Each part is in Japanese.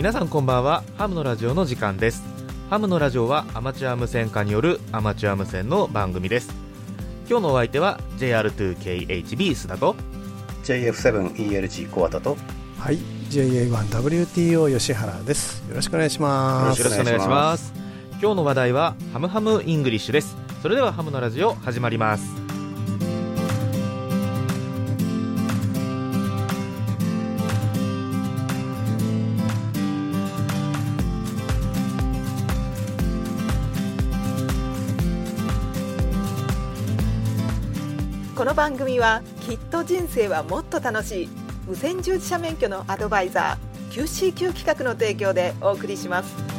皆さんこんばんは。ハムのラジオの時間です。ハムのラジオはアマチュア無線家によるアマチュア無線の番組です。今日のお相手は JR2KHB 須田と JF7ELG 小畑とはい。JA1WTO 吉原です。よろしくお願いします。よろしくお願いします。今日の話題はハムハムイングリッシュです。それではハムのラジオ始まりますはきっと人生はもっと楽しい。無線従事者免許のアドバイザー QCQ 企画の提供でお送りします。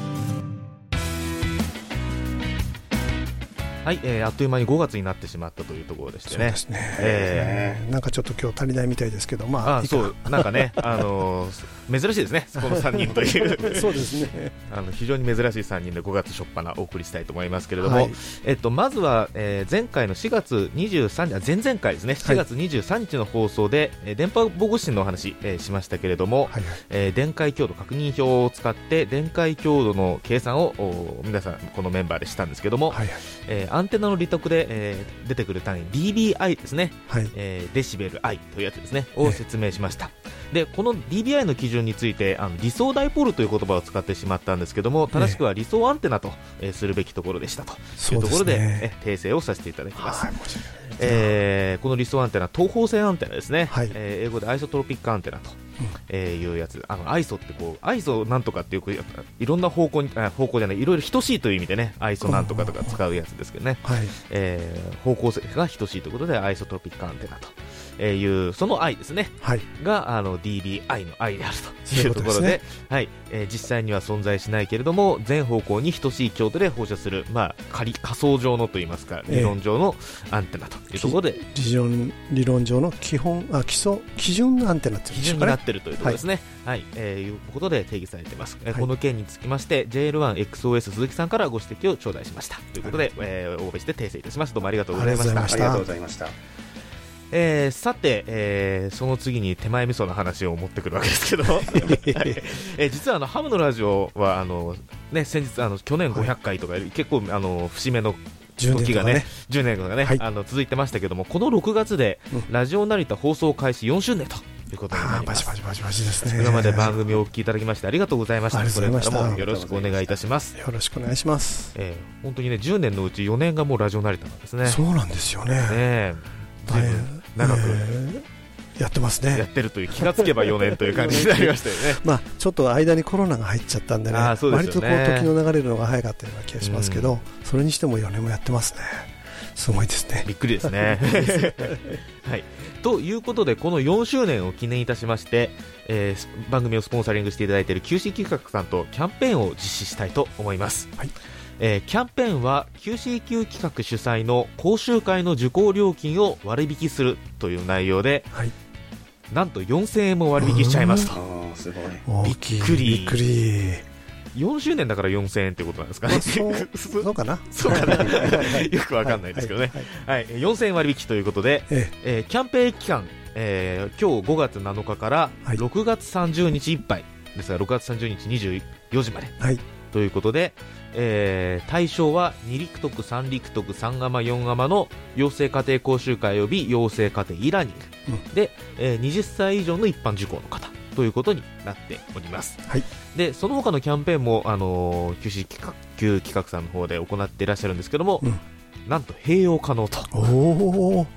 はい、えー、あっという間に5月になってしまったというところでしてね。そうですね、えなんかちょっと今日足りないみたいですけどまああそうなんかね、あのー珍しいですね、この3人という。そうですね。あの非常に珍しい3人で5月初っ端お送りしたいと思いますけれども、はい。えっと、まずは、えー前回の4月23日あ前々回ですね。4月23日の放送で、えー電波防護士のお話、えーしましたけれども、はいはい。えー電解強度確認表を使って電解強度の計算をお皆さんこのメンバーでしたんですけども、はい。えーアンテナの利得で、えー出てくる単位 dBi ですね、はい。えーデシベル I というやつですね。を説明しました。でこの dBi の基準についてあの理想ダイポールという言葉を使ってしまったんですけども正しくは理想アンテナと、えーするべきところでしたというところでですね。え訂正をさせていただきます、えーこの理想アンテナ東方線アンテナですね、はい。えー英語でアイソトロピックアンテナと、えーいうやつ。あのアイソってこうアイソなんとかっていういろんな方向にあ方向じゃないいろいろ等しいという意味でねアイソなんとかとか使うやつですけどね、はい。えー方向性が等しいということでアイソトロピックアンテナとえーいうその I ですね。はい。があの DBI の I であると。いううそういこところではい。えー実際には存在しないけれども全方向に等しい強度で放射する、まあ、仮仮想上のといいますかええ。理論上のアンテナというところで。理論理論上の基本あ基礎基準アンテナっていうん基準になっているというところですね。はい、えーいうことで定義されています。えーはい。この件につきまして JL1XOS 鈴木さんからご指摘を頂戴しました。ということで、えー、応募して訂正いたします。どうもありがとうございました。ありがとうございましたえーさて、えーその次に手前味噌の話を持ってくるわけですけど、は いえー実はあのハムのラジオはあの、ね、先日あの去年500回とか、結構あの節目の10年時がね。とかね10年とかね、はい。あの続いてましたけどもこの6月で、うん。ラジオ成田放送開始4周年ということになります。バチバチバチバチですね。今まで番組をお聞きいただきましてありがとうございました。これからもよろしくお願いいたします。よろしくお願いします。えー本当にね、10年のうち4年がもうラジオ成田なんですね。そうなんですよね。ね長くえ。ーやってますやっねてるという気がつけば4年という感じになりましたよね。まあちょっと間にコロナが入っちゃったんでね。あーそうです割とこう時の流れるのが早かったような気がしますけど、それにしても4年もやってますね。すごいですね。びっくりですね。はい、ということで、この4周年を記念いたしまして、えー番組をスポンサリングしていただいている QC 企画さんとキャンペーンを実施したいと思います。はいえーキャンペーンは QCQ 企画主催の講習会の受講料金を割引するという内容で、はい。なんと4000円も割引しちゃいますと。びっくり。びっくり。4周年だから4000円ってことなんですかね。まあそう そうかな。そうかな。よくわかんないですけどね。はい。はい。はい。はい、4000円割引ということで、ええ。ーキャンペーン期間、えー今日5月7日からはい。6月30日いっぱいですが、6月30日24時までえはい。ということで、えー対象は2陸徳、3陸徳、3ガマ、4ガマの養成家庭講習会及び養成家庭 e ラーニング、で、えー20歳以上の一般受講の方ということになっております。はい。でその他のキャンペーンも、あのー、QC 企画旧企画さんの方で行っていらっしゃるんですけども、うん。なんと併用可能と。おお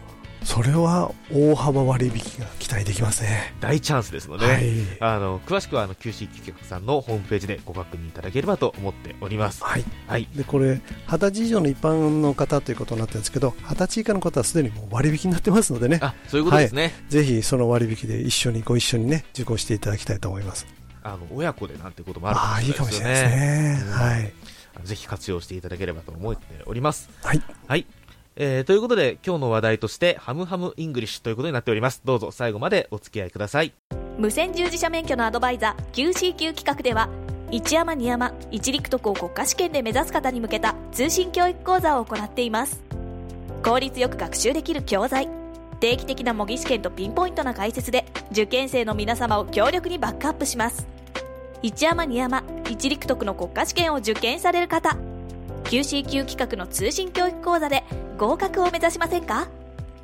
それは大幅割引が期待できますね。大チャンスですのでね、はい。あの詳しくはあの QC 企画さんのホームページでご確認いただければと思っております。はい。はい、でこれ二十歳以上の一般の方ということになってるんですけど二十歳以下の方はすでにもう割引になってますのでね。あそういうことですね、ぜひその割引で一緒にご一緒にね受講していただきたいと思います。あの親子でなんてこともあるかもしれないですよね。うん。はい。ぜひ活用していただければと思っております。はい。はい。えーということで、今日の話題として、ハムハムイングリッシュということになっております。どうぞ最後までお付き合いください。無線従事者免許のアドバイザー QCQ 企画では一山二山一陸徳を国家試験で目指す方に向けた通信教育講座を行っています効率よく学習できる教材定期的な模擬試験とピンポイントな解説で受験生の皆様を強力にバックアップします一山二山一陸徳の国家試験を受験される方 QCQ 企画の通信教育講座で合格を目指しませんか？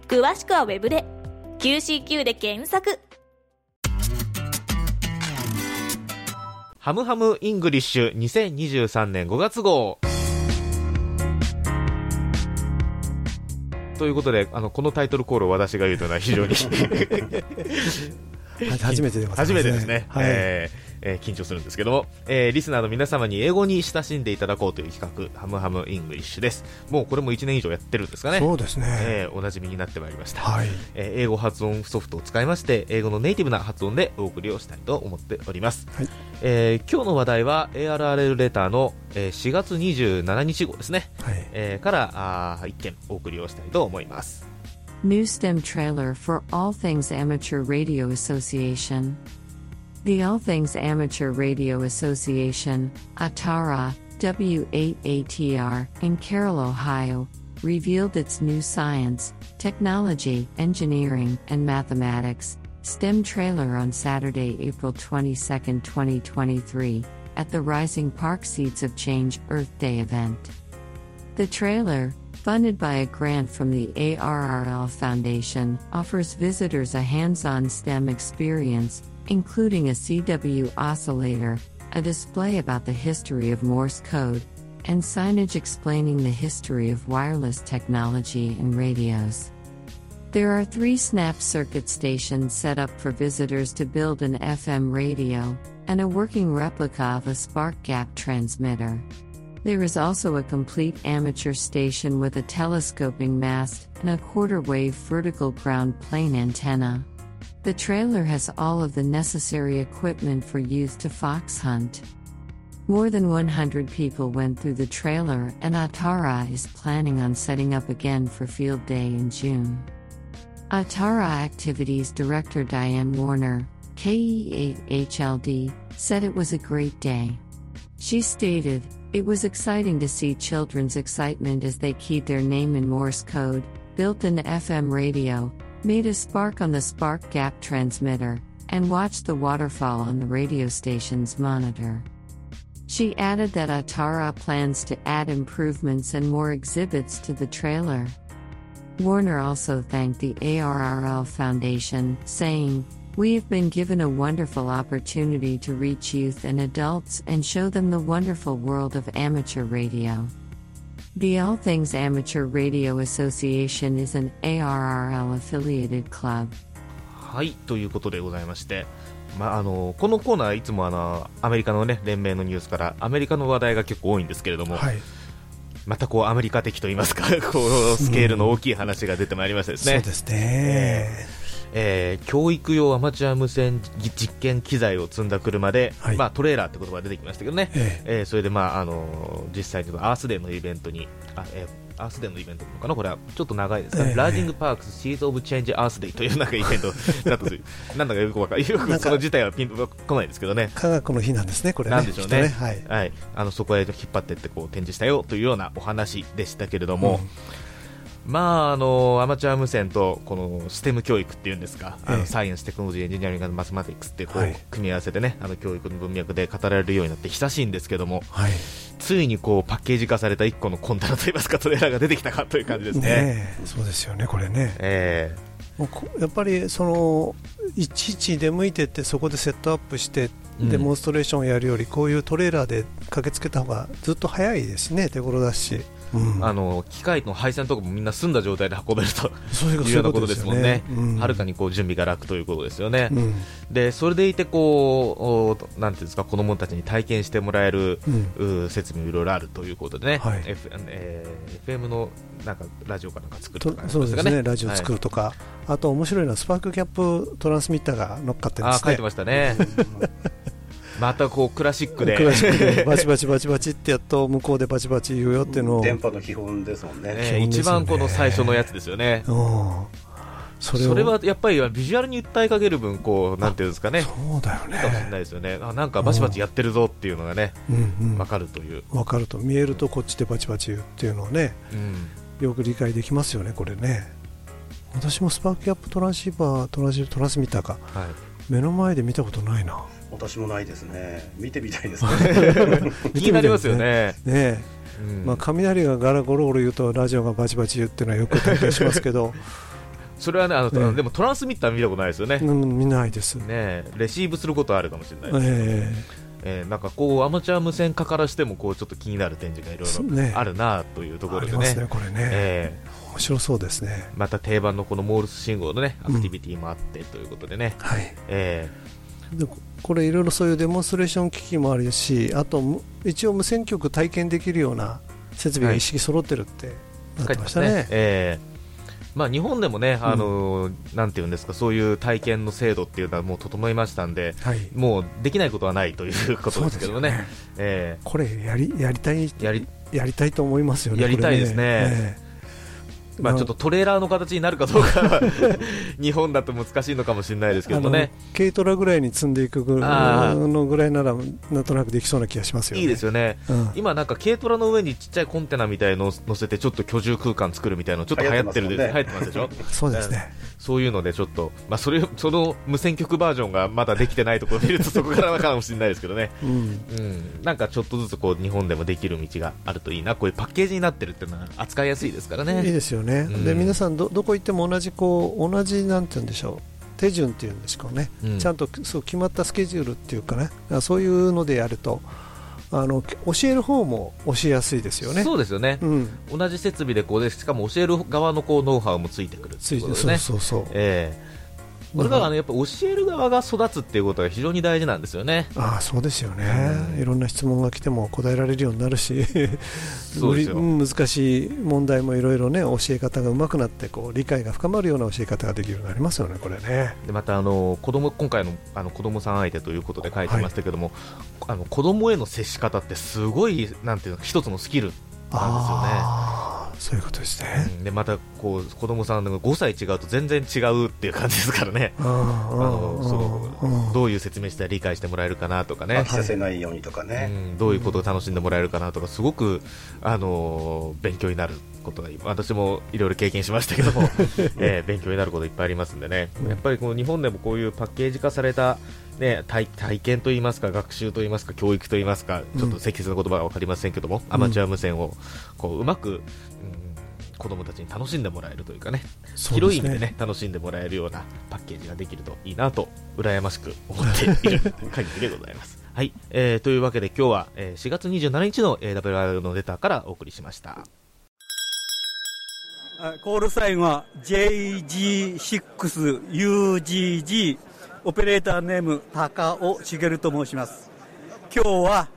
詳しくはウェブで。QCQ で検索。ハムハムイングリッシュ2023年5月号ということであのこのタイトルコールを私が言うというのは非常に 初めてでございます、初めてですね、はい。えーえー緊張するんですけども、えーリスナーの皆様に英語に親しんでいただこうという企画ハムハムイングリッシュです。もうこれも1年以上やってるんですかね。そうですね、えーおなじみになってまいりました、はい。えー英語発音ソフトを使いまして英語のネイティブな発音でお送りをしたいと思っております、はい。えー今日の話題は ARRL レターの、えー4月27日号ですね、はい。えーからあー一件お送りをしたいと思います。New STEM trailer for All Things Amateur Radio Association. The All Things Amateur Radio Association, ATARA, W8ATR, in Carroll, Ohio, revealed its new science, technology, engineering, and mathematics STEM trailer on Saturday, April 22, 2023, at the Rising Park Seeds of Change Earth Day event. The trailer, funded by a grant from the ARRL Foundation, offers visitors a hands on STEM experience, including a CW oscillator, a display about the history of Morse code, and signage explaining the history of wireless technology and radios. There are three snap circuit stations set up for visitors to build an FM radio, and a working replica of a spark gap transmitter. There is also a complete amateur station with a telescoping mast and a quarter wave vertical ground plane antenna. The trailer has all of the necessary equipment for youth to fox hunt. More than 100 people went through the trailer, and Atara is planning on setting up again for Field Day in June. Atara Activities Director Diane Warner, KE8HLD, said it was a great day. She stated, It was exciting to see children's excitement as they keyed their name in Morse code, built an FM radio, made a spark on the spark gap transmitter, and watched the waterfall on the radio station's monitor. She added that Atara plans to add improvements and more exhibits to the trailer. Warner also thanked the ARRL Foundation, saying, We have been given a wonderful opportunity to reach youth and adults and show them the wonderful world of amateur radio. The All Things Amateur Radio Association is an ARRL affiliated club. はいということでございまして、まあ、あのこのコーナーいつもあのアメリカの、ね、連盟のニュースからアメリカの話題が結構多いんですけれども、はい、またこうアメリカ的といいますかこうスケールの大きい話が出てまいりましたですね、そうですね、えー教育用アマチュア無線実験機材を積んだ車で、はい。まあ、トレーラーって言葉が出てきましたけどね、ええ。ーそれで、まああの実際にアースデーのイベントにあ、えーアースデーのイベントなのかな？これはちょっと長いですが、ええ。 Lansing Parks Seeds of Change Earth Day というなんかイベントだとす。る なんだかよくわかるよくその自体はピンとこないですけどね。科学の日なんですね、これね。なんでしょうね。きっとはい。はい、あのそこへ引っ張っていってこう展示したよというようなお話でしたけれども、まあ、あのアマチュア無線とこの STEM 教育っていうんですか、あええのサイエンス、テクノロジー、エンジニアリング、マスマティックスってこう、はい組み合わせてねあの教育の文脈で語られるようになって久しいんですけどもはい。ついにこうパッケージ化された1個のコンテナといいますかトレーラーが出てきたかという感じですね。ねえそうですよね、これね。えもうこやっぱりそのいちいち出向いてってそこでセットアップしてうんデモンストレーションをやるよりこういうトレーラーで駆けつけた方がずっと早いですね手頃だし、うん。えあの機械の配線とかもみんな済んだ状態で運べるとそういうようなことですもんね、うん。はるかにこう準備が楽ということですよね。うん。でそれでいてこうおなんていうんですか子供たちに体験してもらえる、うん。う設備もいろいろあるということでね、はい。F えー FM のなんかラジオかなんか作るととか、そうですね。ラジオ作る、るとか、あと面白いのはスパークキャップトランスミッターが乗っかってるんですねはいあー書いてましたね またこうクラシックで。クラシックでバチバチバチバチってやっと向こうでバチバチ言うよっていうのを、電波の基本ですもんね。ね。一番この最初のやつですよね。うん。それを。それはやっぱりビジュアルに訴えかける分こうなんていうんですかね。そうだよいいかもしれねないですよね。あなんかバチバチやってるぞっていうのがねうんうんわかるという、わかると見えるとこっちでバチバチ言うっていうのをねうん。よく理解できますよねこれね。私もスパークキャップトランシーバートランシトランスミッターか。はい。目の前で見たことないな私もないですね。見てみたいです。ね 気になりますよね。ね。え、うん。まあ、雷がガラゴロゴロ言うとラジオがバチバチ言うっていうのはよく体験しますけど、それはねあの、ねでもトランスミッター見たことないですよね。うん、見ないです、ねレシーブすることはあるかもしれないです。ええ。ーなんかこうアマチュア無線化からしてもこうちょっと気になる展示がいろいね。ろあるなというところでえありますね。ねこれね、え面白そうですね。ーまた定番のこのモールス信号のねアクティビティもあってということでね。はい。え。でここれいろいろそういうデモンストレーション機器もあるしあとむ一応無線局体験できるような設備が一式揃ってるってなー書いてましたってましたね,、ね。えーまあ、日本でもね、あのーなんていうんですか、そういう体験の制度っていうのはもう整いましたんで、はい。もうできないことはないということですけどもね、えこれやりやりたいーやりやりたいと思いますよねやりたいですね。これええまあ、ちょっとトレーラーの形になるかどうかは 日本だと難しいのかもしれないですけどもね、軽トラぐらいに積んでいくぐあー。のぐらいならなんとなくできそうな気がしますよね。いいですよね、うん。今、なんか軽トラの上にちっちゃいコンテナみたいのを乗せて、ちょっと居住空間作るみたいなの、ちょっと流行ってるで流行って流行ってますでしょ、そうですねそういうので、ちょっと、まあ、それその無線局バージョンがまだできてないところを見ると、そこからかもしれないですけどね、うん。うん、なんかちょっとずつこう日本でもできる道があるといいな、こういうパッケージになってるっていうのは扱いやすいですからね。いいですよね、うん。で皆さんどどこ行っても同じこう同じなんて言うんでしょう。手順っていうんですかね、うん。ちゃんとそう決まったスケジュールっていうかね。あそういうのでやるとあの教える方も教えやすいですよね。そうですよね、うん、同じ設備でこうでしかも教える側のこうノウハウもついてくるってついうてそう。そうそう。ええこれがあのやっぱ教える側が育つっていうことが非常に大事なんですよね。ああそうですよね、うん。いろんな質問が来ても答えられるようになるし 難しい問題もいろいろね教え方がうまくなってこう理解が深まるような教え方ができるようになりますよねこれね。でまたあの子供今回のあの子供さん相手ということで書いてましたけども、あの子供への接し方ってすごいなんていうの一つのスキルなんですよね。ああそういうことですね、うんでまたこう子供さんが5歳違うと全然違うっていう感じですからね。ああのすごうんくどういう説明したら理解してもらえるかなとかね飽き。させないようにとかね、うん、どういうことを楽しんでもらえるかなとかすごく、あのー勉強になることが私もいろいろ経験しましたけども、えー勉強になることいっぱいありますんでね、やっぱりこう日本でもこういうパッケージ化された、ね、体体験といいますか学習といいますか教育といいますかちょっと適切な言葉は分かりませんけども、アマチュア無線をこううまく、うん子供たちに楽しんでもらえるというかねそうです広い意味でね楽しんでもらえるようなパッケージができるといいなと羨ましく思っている限りでございます。はい、えーというわけで今日は、えー4月27日の AWR のレターからお送りしました。あコールサインは JG6UGG オペレーターネーム高尾茂と申します。今日は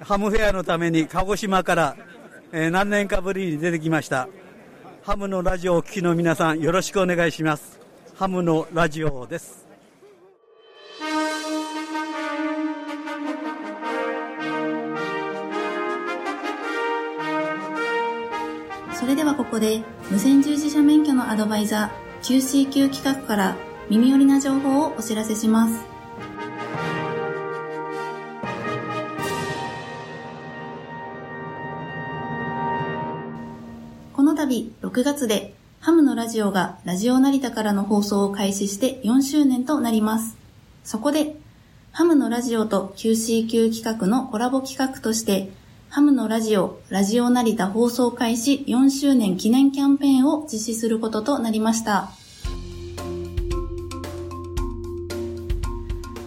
ハムフェアのために鹿児島から、えー何年かぶりに出てきました。ハムのラジオをお聞きの皆さんよろしくお願いします。ハムのラジオです。それではここで無線従事者免許のアドバイザー QCQ 企画から耳寄りな情報をお知らせします。この度6月でハムのラジオがラジオ成田からの放送を開始して4周年となります。そこでハムのラジオと QCQ 企画のコラボ企画としてハムのラジオ、ラジオ成田放送開始4周年記念キャンペーンを実施することとなりました。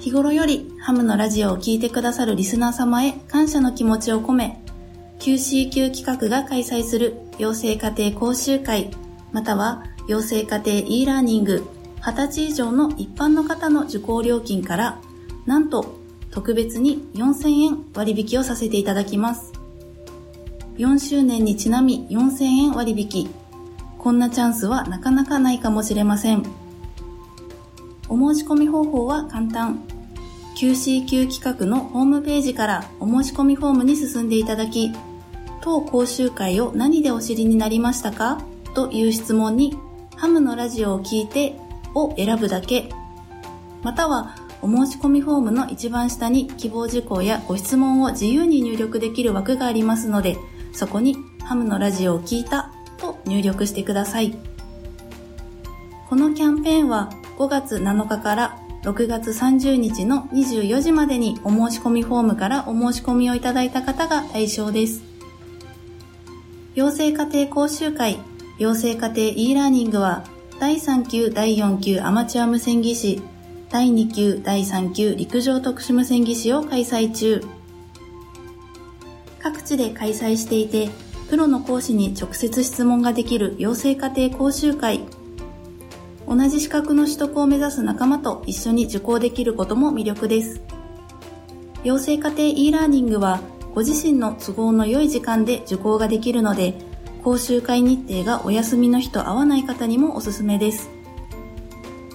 日頃よりハムのラジオを聴いてくださるリスナー様へ感謝の気持ちを込め、QCQ 企画が開催する養成家庭講習会、または養成家庭 e ラーニング、20歳以上の一般の方の受講料金から、なんと特別に4000円割引をさせていただきます。4周年にちなみ4000円割引。こんなチャンスはなかなかないかもしれません。お申し込み方法は簡単。QCQ 企画のホームページからお申し込みフォームに進んでいただき、当講習会を何でお知りになりましたか？という質問に、ハムのラジオを聞いてを選ぶだけ。または、お申し込みフォームの一番下に希望事項やご質問を自由に入力できる枠がありますので、そこにハムのラジオを聞いたと入力してください。このキャンペーンは5月7日から6月30日の24時までにお申し込みフォームからお申し込みをいただいた方が対象です。養成家庭講習会、養成家庭 e ラーニングは第3級、第4級アマチュア無線技師、第2級、第3級陸上特殊無線技師を開催中。各地で開催していて、プロの講師に直接質問ができる養成家庭講習会。同じ資格の取得を目指す仲間と一緒に受講できることも魅力です。養成家庭 e ラーニングは、ご自身の都合の良い時間で受講ができるので、講習会日程がお休みの日と合わない方にもおすすめです。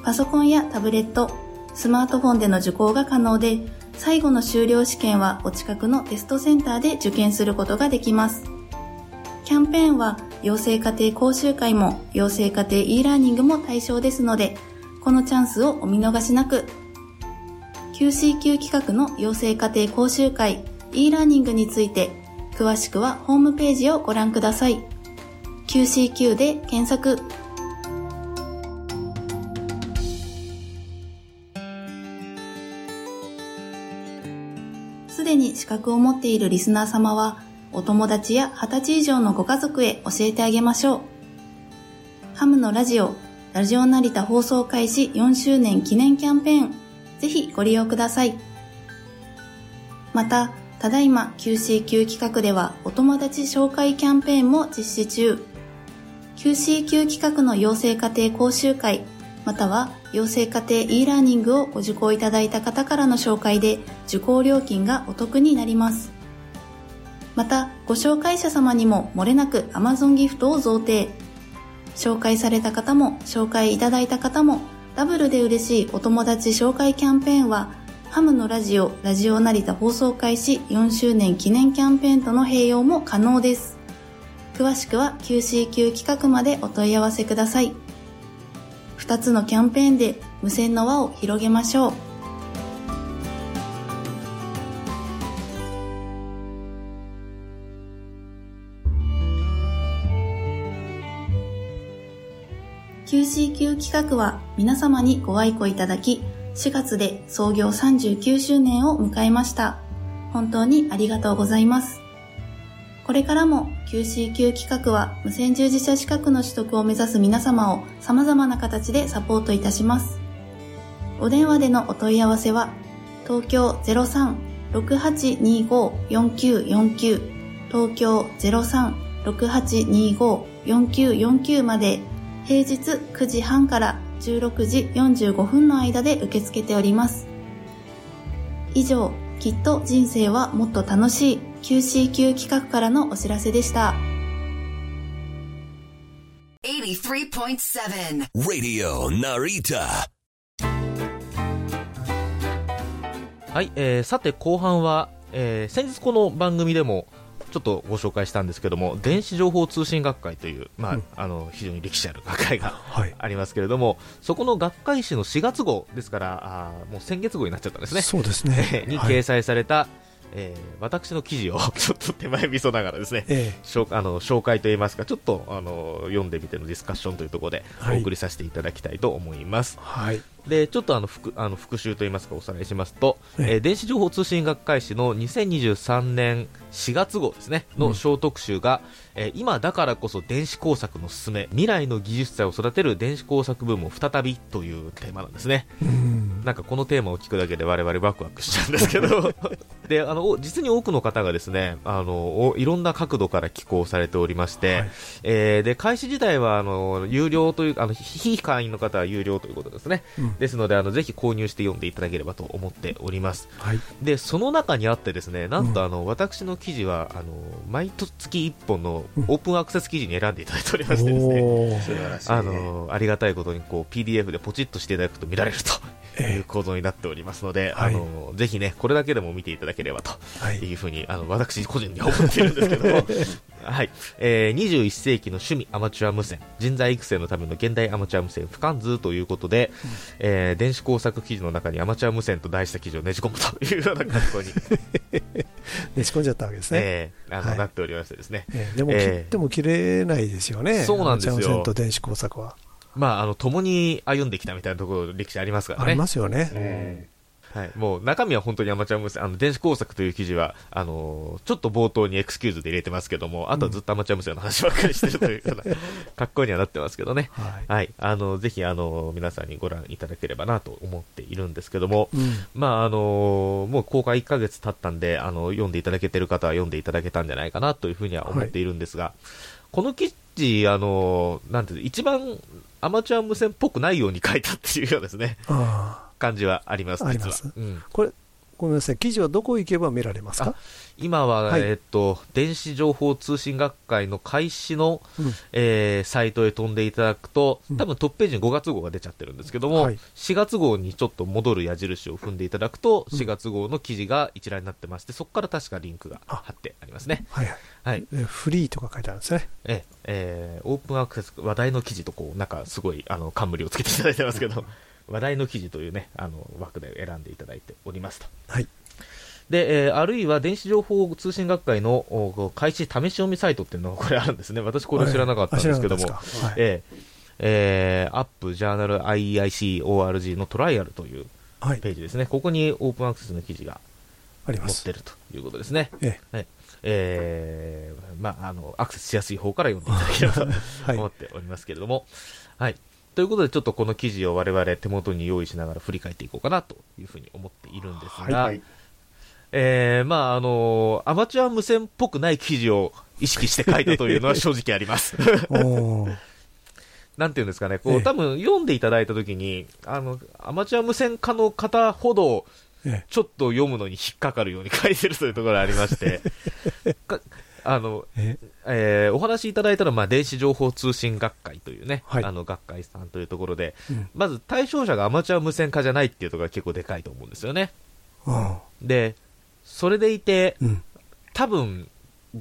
パソコンやタブレット、スマートフォンでの受講が可能で、最後の修了試験はお近くのテストセンターで受験することができます。キャンペーンは養成家庭講習会も養成家庭 e ラーニングも対象ですので、このチャンスをお見逃しなく。QCQ 企画の養成家庭講習会 e ラーニングについて、詳しくはホームページをご覧ください。QCQ で検索。すでに資格を持っているリスナー様は、お友達や20歳以上のご家族へ教えてあげましょう。ハムのラジオ、ラジオ成田放送開始4周年記念キャンペーン、ぜひご利用ください。また、ただいま QCQ 企画ではお友達紹介キャンペーンも実施中。QCQ 企画の養成家庭講習会、または養成家庭 e ラーニングをご受講いただいた方からの紹介で受講料金がお得になります。また、ご紹介者様にも漏れなく Amazon ギフトを贈呈。紹介された方も紹介いただいた方もダブルで嬉しいお友達紹介キャンペーンはハムのラジオ、ラジオ成田放送開始4周年記念キャンペーンとの併用も可能です。詳しくは QCQ 企画までお問い合わせください。2つのキャンペーンで無線の輪を広げましょう。QCQ 企画は皆様にご愛顧いただき、4月で創業39周年を迎えました。本当にありがとうございます。これからも QCQ 企画は無線従事者資格の取得を目指す皆様を様々な形でサポートいたします。お電話でのお問い合わせは、東京03-6825-4949東京03-6825-4949まで平日9時半から16時45分の間で受け付けております。以上、きっと人生はもっと楽しい QCQ 企画からのお知らせでした。83.7 Radio Narita. はい、えーさて後半は、えー先日この番組でもちょっとご紹介したんですけども電子情報通信学会という、まあうん。あの非常に歴史ある学会がはい。ありますけれどもそこの学会誌の4月号ですからあーもう先月号になっちゃったんですね。そうですね。にはい。掲載された、えー私の記事を ちょっと手前味噌ながらですねえ紹あの紹介といいますかちょっとあの読んでみてのディスカッションというところではい。お送りさせていただきたいと思います。え、はい。でちょっとあの復あの復習といいますかおさらいしますと、ええ。えー電子情報通信学会誌の2023年4月号ですね。の小特集が、えー今だからこそ電子工作の進め未来の技術者を育てる電子工作ブームを再びというテーマなんですね。うん。なんかこのテーマを聞くだけで我々ワクワクしちゃうんですけど。であのお実に多くの方がですねあのおいろんな角度から寄稿されておりまして、はい。えーで開始自体はあの有料というあの非非会員の方は有料ということですね、うん。ですのであのぜひ購入して読んでいただければと思っております。はい。でその中にあってですねなんとうん。あの、私の記事はあの毎月1本のうん。オープンアクセス記事に選んでいただいておりましてですね。あのありがたいことにこう PDF でポチッとしていただくと見られるとええ。いう構造になっておりますので、はい。あのぜひねこれだけでも見ていただければとはい。いうふうにあの私個人には思っているんですけども、はい。えー、21世紀の趣味アマチュア無線人材育成のための現代アマチュア無線不完図ということで、えー電子工作記事の中にアマチュア無線と題した記事をねじ込むというような格好に、ねち込んじゃったわけですね。えーあのはいなっておりましてですねええでも切ええっても切れないですよね。そうなんですよチュア無線と電子工作は。まあ、あの、共に歩んできたみたいなところ、歴史ありますからね。ありますよね。えはい。もう、中身は本当にアマチュア無線、あの、電子工作という記事は、あのーちょっと冒頭にエクスキューズで入れてますけども、あとはずっとアマチュア無線の話ばっかりしてるというような、格好にはなってますけどね。はい。はい。あの、ぜひ、あの、皆さんにご覧いただければなと思っているんですけども、うん。まあ、あのもう公開1ヶ月経ったんで、あの、読んでいただけてる方は読んでいただけたんじゃないかなというふうには思っているんですが、この記事、あのなんていうの一番アマチュア無線っぽくないように書いたっていうようですね、あ感じはあります、あります。うん。あ。これ、ごめんなさい。記事はどこ行けば見られますか？今は、はいえっと、電子情報通信学会の開始の、うんえーサイトへ飛んでいただくとうん、多分トップページに5月号が出ちゃってるんですけども、はい4月号にちょっと戻る矢印を踏んでいただくと、うん4月号の記事が一覧になってまして、そこから確かリンクが貼ってありますね。はいはい。はい。えフリーとか書いてあるんですね。えええーオープンアクセス、話題の記事とこう、なんかすごい、あの、冠をつけていただいてますけど、話題の記事というね、あの、枠で選んでいただいておりますと。はい。で、えーあるいは電子情報通信学会のお開始試し読みサイトっていうのが これあるんですね。私これ知らなかったんですけども、はいえーえーアップジャーナル IICORG のトライアルというはい。ページですね。ここにオープンアクセスの記事が載って。るということですね。えはい。えーまあ、あの、アクセスしやすい方から読んでいただければと はい思っておりますけれども、はい。ということで、ちょっとこの記事を我々手元に用意しながら振り返っていこうかなというふうに思っているんですが、はい。えー、まあ、あのアマチュア無線っぽくない記事を意識して書いたというのは正直あります。なんていうんですかね、こう、ええ多分読んでいただいたときに、あの、アマチュア無線家の方ほど、えちょっと読むのに引っかかるように書いてるというところがありまして、か あの、え？えーお話しいただいたのは、まあ、電子情報通信学会というね、はいあの、学会さんというところで、うんまず対象者がアマチュア無線化じゃないっていうところが結構でかいと思うんですよね。あで、それでいて、うん。多分、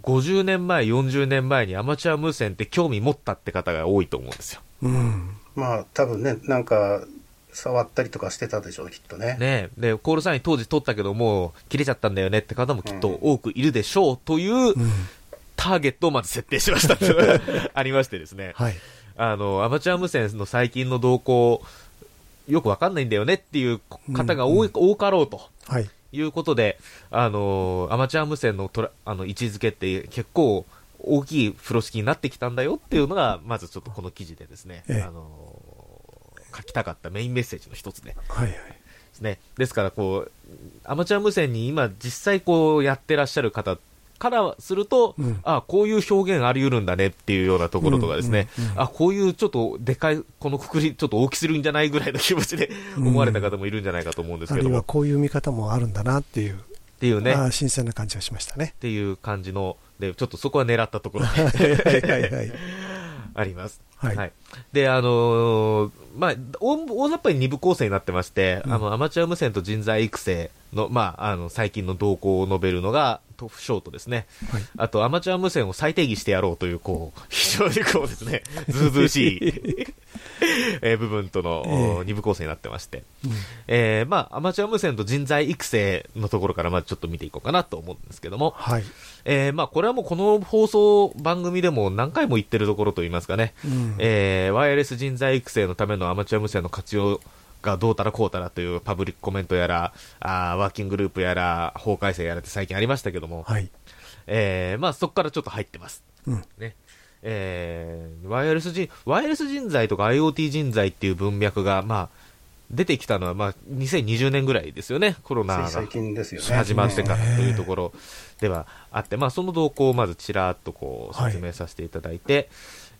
50年前、40年前にアマチュア無線って興味持ったって方が多いと思うんですよ。うん。まあ、多分ね、なんか、触ったりとかしてたでしょう、きっとね。ねえで、コールサイン当時取ったけどもう切れちゃったんだよねって方もきっと多くいるでしょうといううん。ターゲットをまず設定しました ありましてですね。はい。あの、アマチュア無線の最近の動向、よくわかんないんだよねっていう方が多い、多かろうとはい。いうことで、あの、アマチュア無線のトラあの位置づけって結構大きい風呂敷になってきたんだよっていうのが、まずちょっとこの記事でですね、ええあの、書きたかったメインメッセージの一つではい。はい。ですね。ですから、こう、アマチュア無線に今実際こうやってらっしゃる方からすると、うんあこういう表現あり得るんだねっていうようなところとかですね、うんうんうんあこういうちょっとでかい、このくくりちょっと大きするんじゃないぐらいの気持ちでうん思われた方もいるんじゃないかと思うんですあるいはけども、っこういう見方もあるんだなっていう、ていうね、新鮮な感じがしましたね。ていう感じの、で、ちょっとそこは狙ったところはいはいはいはい。あります。はい。で、あのーまあ、大大雑把に二部構成になってまして、うん。あの、アマチュア無線と人材育成の、まあ、あの、最近の動向を述べるのが、トップショートですね。はい。あと、アマチュア無線を再定義してやろうという、こう、非常にこうですね、ずうずうしい、えー部分との、ええ二部構成になってまして。うんえーまあ、アマチュア無線と人材育成のところから、まずちょっと見ていこうかなと思うんですけども、はい。えーまあ、これはもうこの放送番組でも何回も言ってるところといいますかね、うんえーワイヤレス人材育成のためのアマチュア無線の活用がどうたらこうたらというパブリックコメントやら、あーワーキンググループやら、法改正やらって最近ありましたけども、はい。えーまあ、そこからちょっと入ってます。うん。ね。えーワイヤレス人、ワイヤレス人材とか IoT 人材っていう文脈が、まあ、出てきたのは、まあ、2020年ぐらいですよね、コロナが。最近ですよね。始まってからというところではあって、まあ、その動向をまずちらっとこうはい説明させていただいて、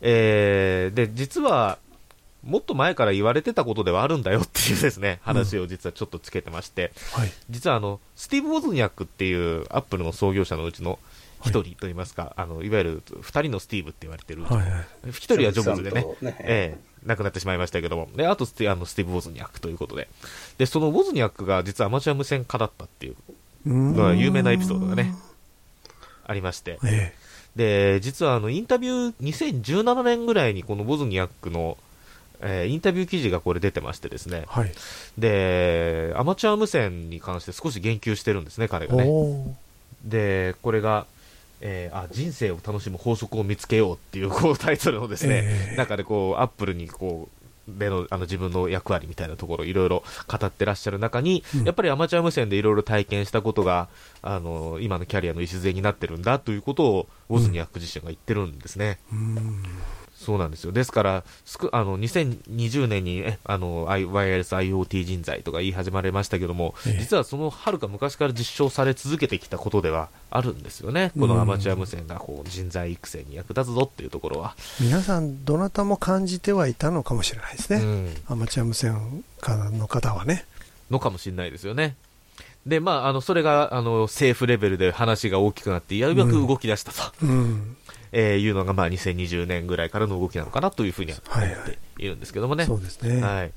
えーで実はもっと前から言われてたことではあるんだよっていうですね話を実はちょっとつけてまして、はい。実はあのスティーブ・ウォズニャックっていうアップルの創業者のうちの一人といいますか、あのいわゆる二人のスティーブって言われてる。うちのはいはい。一人はジョブズでねね。ええ亡くなってしまいましたけども、であとスティあのスティーブ・ウォズニャックということで、でそのウォズニャックが実はアマチュア無線家だったっていう有名なエピソードがね、ありまして、えで実はあのインタビュー、2017年ぐらいにこのウォズニャックの、えーインタビュー記事がこれ出てましてですね。え。、はい。でアマチュア無線に関して少し言及してるんですね、彼がね。でこれがえーあ人生を楽しむ法則を見つけようっていう こうタイトルのですね、ええ。中でこうアップルにこうでのあの自分の役割みたいなところをいろいろ語ってらっしゃる中に、うん。やっぱりアマチュア無線でいろいろ体験したことがあの今のキャリアの礎になってるんだということをウォズニアック自身が言ってるんですね。うんそうなんですよ。ですから、すくあの2020年にえあの I- ワイヤレス IoT 人材とか言い始まりましたけども、ええ実はそのはるか昔から実証され続けてきたことではあるんですよね。このアマチュア無線がこう人材育成に役立つぞっていうところは。皆さん、どなたも感じてはいたのかもしれないですね、うんアマチュア無線家の方はね。のかもしれないですよね。で、まあ、あの、それが、あの、政府レベルで話が大きくなって、ようやく動き出したと、うん、えーいうのが、まあ、2020年ぐらいからの動きなのかなというふうには思っはいはいているんですけどもね。そうですね。はい。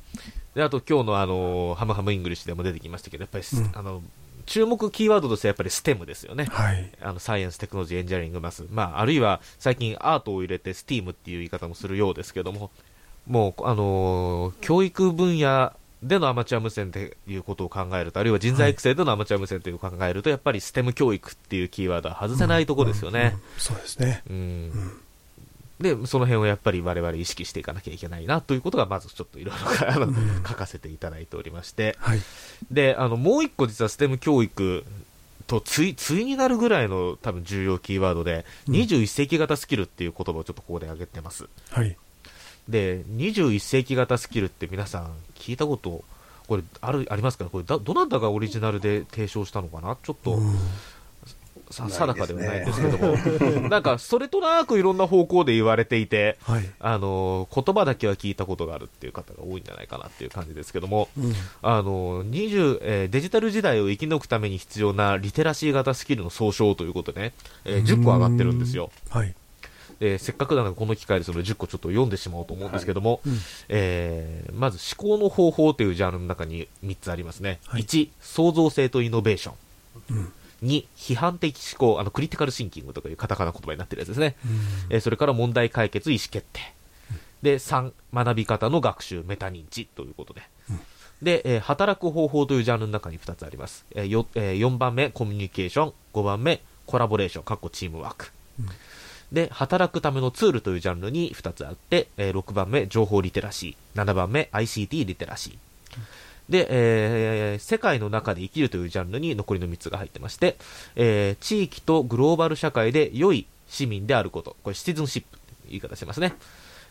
で、あと今日のあの、ハムハムイングリッシュでも出てきましたけど、やっぱりす、うんあの、注目キーワードとしてはやっぱり STEM ですよね。はい。あの、 Science、Technology、Engineering、Math。まあ、あるいは最近アートを入れて STEAM っていう言い方もするようですけども、もう、あのー教育分野でのアマチュア無線っていうことを考えると、あるいは人材育成でのアマチュア無線という考えると、やっぱり STEM 教育っていうキーワードは外せないところですよね。そうですね。うんで、その辺をやっぱり我々意識していかなきゃいけないなということが、まずちょっといろいろ書かせていただいておりまして、はい。で、あの、もう一個実は STEM 教育と対、対になるぐらいの多分重要キーワードで、うん21世紀型スキルっていう言葉をちょっとここで挙げてます。はい。で、21世紀型スキルって皆さん聞いたこと、これある、ありますかこれだ、どなたがオリジナルで提唱したのかな？ちょっと、うん。さ定かではないんですけども、なんか、それとなくいろんな方向で言われていて、はい。あの、言葉だけは聞いたことがあるっていう方が多いんじゃないかなっていう感じですけども、うん。あの、20、えーデジタル時代を生き抜くために必要なリテラシー型スキルの総称ということでね、えー10個上がってるんですよ。はい。でせっかくなので、この機会でその10個ちょっと読んでしまおうと思うんですけども、うんえーまず思考の方法というジャンルの中に3つありますね。はい1、創造性とイノベーション。うん2、批判的思考、あの、クリティカルシンキングとかいうカタカナ言葉になってるやつですね。うんえーそれから問題解決、意思決定。で、3、学び方の学習、メタ認知ということで。で、えー働く方法というジャンルの中に2つあります。えーよえー4番目、コミュニケーション。5番目、コラボレーション、かっこチームワーク。で、働くためのツールというジャンルに2つあって、えー6番目、情報リテラシー。7番目、ICT リテラシー。で、えー世界の中で生きるというジャンルに残りの3つが入ってまして、えー地域とグローバル社会で良い市民であること。これシティズンシップって言い方してますね。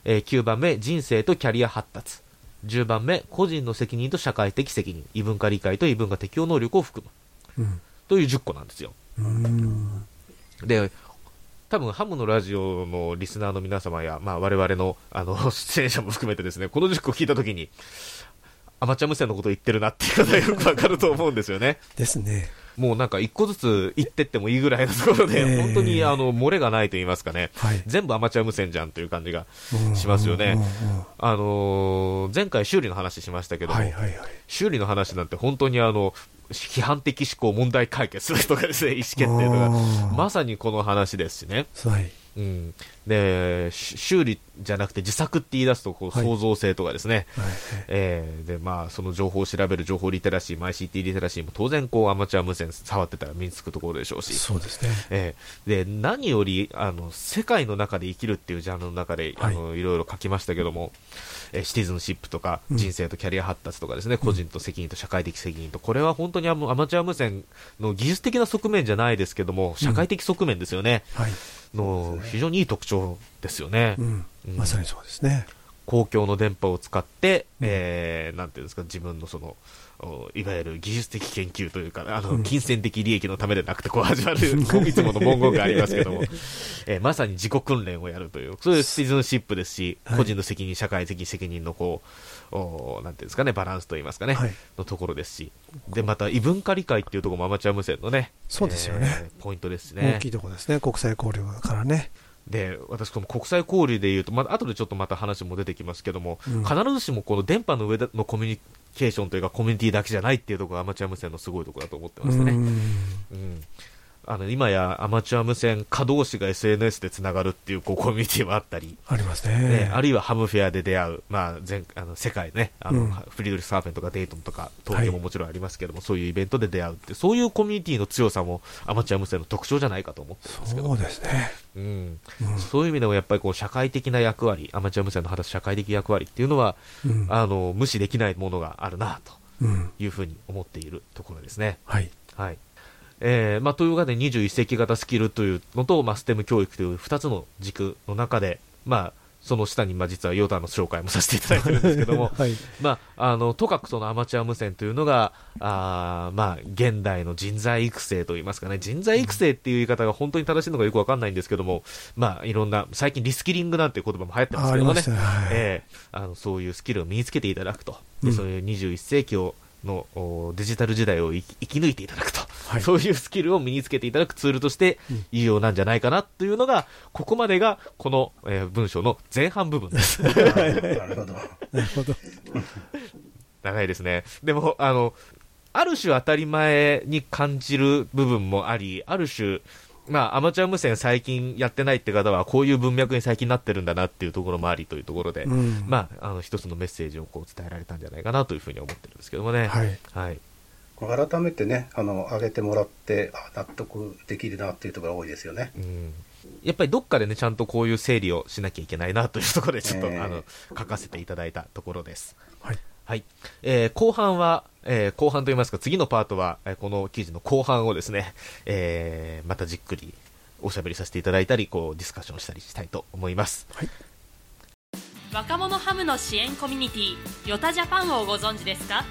えー9番目、人生とキャリア発達。10番目、個人の責任と社会的責任。異文化理解と異文化適応能力を含む。うんという10個なんですよ。うんで、多分ハムのラジオのリスナーの皆様や、まあ、我々のあの 出演者も含めてですね、この10個聞いたときに、アマチュア無線のことを言ってるなっていう方がよくわかると思うんですよね。ですね。もうなんか一個ずつ言ってってもいいぐらいのところで、ええ本当にあの漏れがないと言いますかね、はい。全部アマチュア無線じゃんという感じがうんしますよねあのー前回修理の話しましたけども、はいはいはい。修理の話なんて本当にあの、批判的思考、問題解決とかですね、意思決定とか、まさにこの話ですしね。はい。うん、でし修理じゃなくて自作って言い出すとこうはい創造性とかですね、はい。えーでまあ、その情報を調べる情報リテラシー、ICT リテラシーも当然こうアマチュア無線触ってたら身につくところでしょうし、そうですね。えーで何よりあの世界の中で生きるっていうジャンルの中で、はい。い、あのいろいろ書きましたけども、えーシティズンシップとかうん。人生とキャリア発達とかですね、個人と責任と社会的責任とこれは本当にあのアマチュア無線の技術的な側面じゃないですけども社会的側面ですよね、はい。の非常にいい特徴ですよね。うん。うん。まさにそうですね。公共の電波を使って、えーなんていうんですか、自分のその、おいわゆる技術的研究というか、あの、うん。金銭的利益のためでなくて、こう始まる、こういつもの文言がありますけども、えーまさに自己訓練をやるという、そういうシティズンシップですし、はい。個人の責任、社会的責任のこう、おなんていうんですかね、バランスといいますかね、はいのところですし、で、また異文化理解っていうところもアマチュア無線のね、そうですよねえーポイントですしね。大きいところですね。国際交流からね。で、私、この国際交流でいうと、まあ後でちょっとまた話も出てきますけども、うん必ずしもこの電波の上でのコミュニケーションというか、コミュニティだけじゃないっていうところがアマチュア無線のすごいところだと思ってましてね。うんうんあの今やアマチュア無線家同士が SNS でつながるっていうこうコミュニティもあったり、ありますね。ねあるいはハムフェアで出会う、まあ、全あの世界ね。あの、うん。フリードリヒ・サーフェンとかデイトンとか東京ももちろんありますけども、そういうイベントで出会うってそういうコミュニティの強さもアマチュア無線の特徴じゃないかと思ってるんですけどそうですね。うん。うん。そういう意味でもやっぱりこう社会的な役割アマチュア無線の果たす社会的役割っていうのは、うん。あの無視できないものがあるなとうん。いうふうに思っているところですね。はい。はいえーまあ、というわけで21世紀型スキルというのと、まあ、ステム教育という2つの軸の中で、まあ、その下に、まあ、実はヨタの紹介もさせていただいてるんですけども、はい。まあ、あのとかくそのアマチュア無線というのが、あーまあ、現代の人材育成といいますかね、人材育成っていう言い方が本当に正しいのかよくわかんないんですけども、まあ、いろんな、最近リスキリングなんていう言葉も流行ってますけどもね。ね。はい。ええあのそういうスキルを身につけていただくと、でうん。そういう21世紀をのおデジタル時代を生き生き抜いていただくと、はいそういうスキルを身につけていただくツールとして有用なんじゃないかなというのが、ここまでがこの、えー文章の前半部分です。なるほど。なるほど。長いですね。でも、あの、ある種当たり前に感じる部分もあり、ある種、まあ、アマチュア無線最近やってないって方は、こういう文脈に最近なってるんだなっていうところもありというところで、うんまあ、あの、一つのメッセージをこう伝えられたんじゃないかなというふうに思ってるんですけどもね。はい。はい。改めてね、あの、上げてもらって、あ納得できるなっていうところが多いですよね。うんやっぱりどっかでね、ちゃんとこういう整理をしなきゃいけないなというところで、ちょっと、ええあの、書かせていただいたところです。はい。はい。えー後半は、えー後半といいますか、次のパートは、えーこの記事の後半をですね、えーまたじっくりおしゃべりさせていただいたり、こう、ディスカッションしたりしたいと思います。若者ハムの支援コミュニティヨタジャパンをご存知ですか？